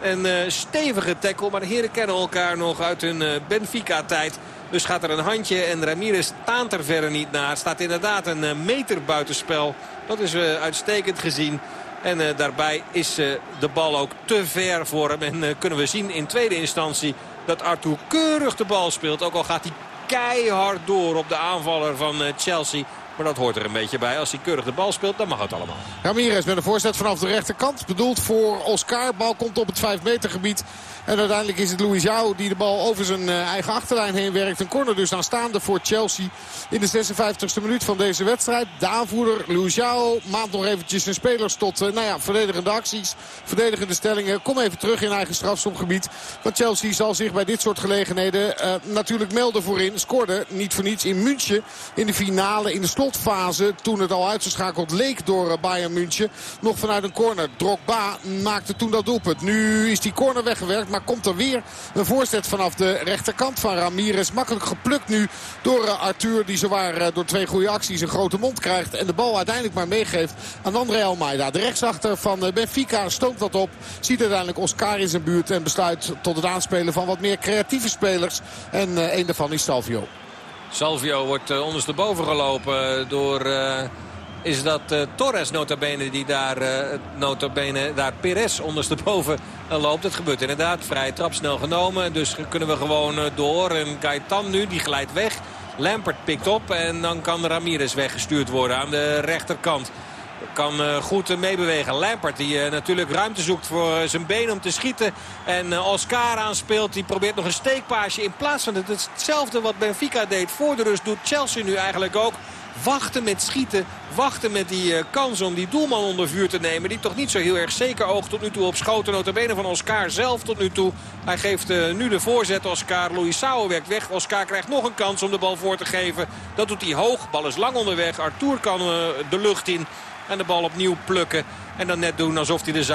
B: Een stevige tackle. Maar de heren kennen elkaar nog uit hun Benfica-tijd. Dus gaat er een handje en Ramirez taant er verder niet naar. Staat inderdaad een meter buitenspel. Dat is uitstekend gezien. En daarbij is de bal ook te ver voor hem. En kunnen we zien in tweede instantie dat Arthur keurig de bal speelt. Ook al gaat hij keihard door op de aanvaller van Chelsea. Maar dat hoort er een beetje bij. Als hij keurig de bal speelt, dan mag het allemaal.
A: Ramirez met een voorzet vanaf de rechterkant. Bedoeld voor Oscar. Bal komt op het 5 meter gebied. En uiteindelijk is het Louis Jou die de bal over zijn eh, eigen achterlijn heen werkt. Een corner dus aanstaande voor Chelsea in de 56e minuut van deze wedstrijd. De aanvoerder Louis Jou maakt nog eventjes zijn spelers tot uh, nou ja, verdedigende acties. Verdedigende stellingen. Kom even terug in eigen strafschopgebied. Want Chelsea zal zich bij dit soort gelegenheden uh, natuurlijk melden voorin. Scoorde niet voor niets in München in de finale, in de slotfase. Toen het al uitgeschakeld leek door Bayern München. Nog vanuit een corner. Drogba maakte toen dat doelpunt. Nu is die corner weggewerkt. Maar komt er weer een voorzet vanaf de rechterkant van Ramirez. Makkelijk geplukt nu door uh, Arthur. Die zowaar uh, door twee goede acties een grote mond krijgt. En de bal uiteindelijk maar meegeeft aan André Almeida. De rechtsachter van Benfica stoomt dat op. Ziet uiteindelijk Oscar in zijn buurt. En besluit tot het aanspelen van wat meer creatieve spelers. En een daarvan is Salvio.
B: Salvio wordt ondersteboven gelopen door is dat uh, Torres notabene die daar, notabene, daar Perez ondersteboven loopt. Het gebeurt inderdaad vrij trap snel genomen. Dus kunnen we gewoon door. En Gaetan nu, die glijdt weg. Lampert pikt op en dan kan Ramirez weggestuurd worden aan de rechterkant. Kan uh, goed meebewegen. Lampert die uh, natuurlijk ruimte zoekt voor uh, zijn been om te schieten. En Oscar aanspeelt. Die probeert nog een steekpaasje in plaats van het, hetzelfde wat Benfica deed voor de rust. Doet Chelsea nu eigenlijk ook. Wachten met schieten. Wachten met die kans om die doelman onder vuur te nemen. Die toch niet zo heel erg zeker oog tot nu toe op schoten. Notabene van Oscar zelf tot nu toe. Hij geeft nu de voorzet Oscar. Luisao werkt weg. Oscar krijgt nog een kans om de bal voor te geven. Dat doet hij hoog. Bal is lang onderweg. Arthur kan de lucht in. En de bal opnieuw plukken. En dan net doen alsof hij de zaak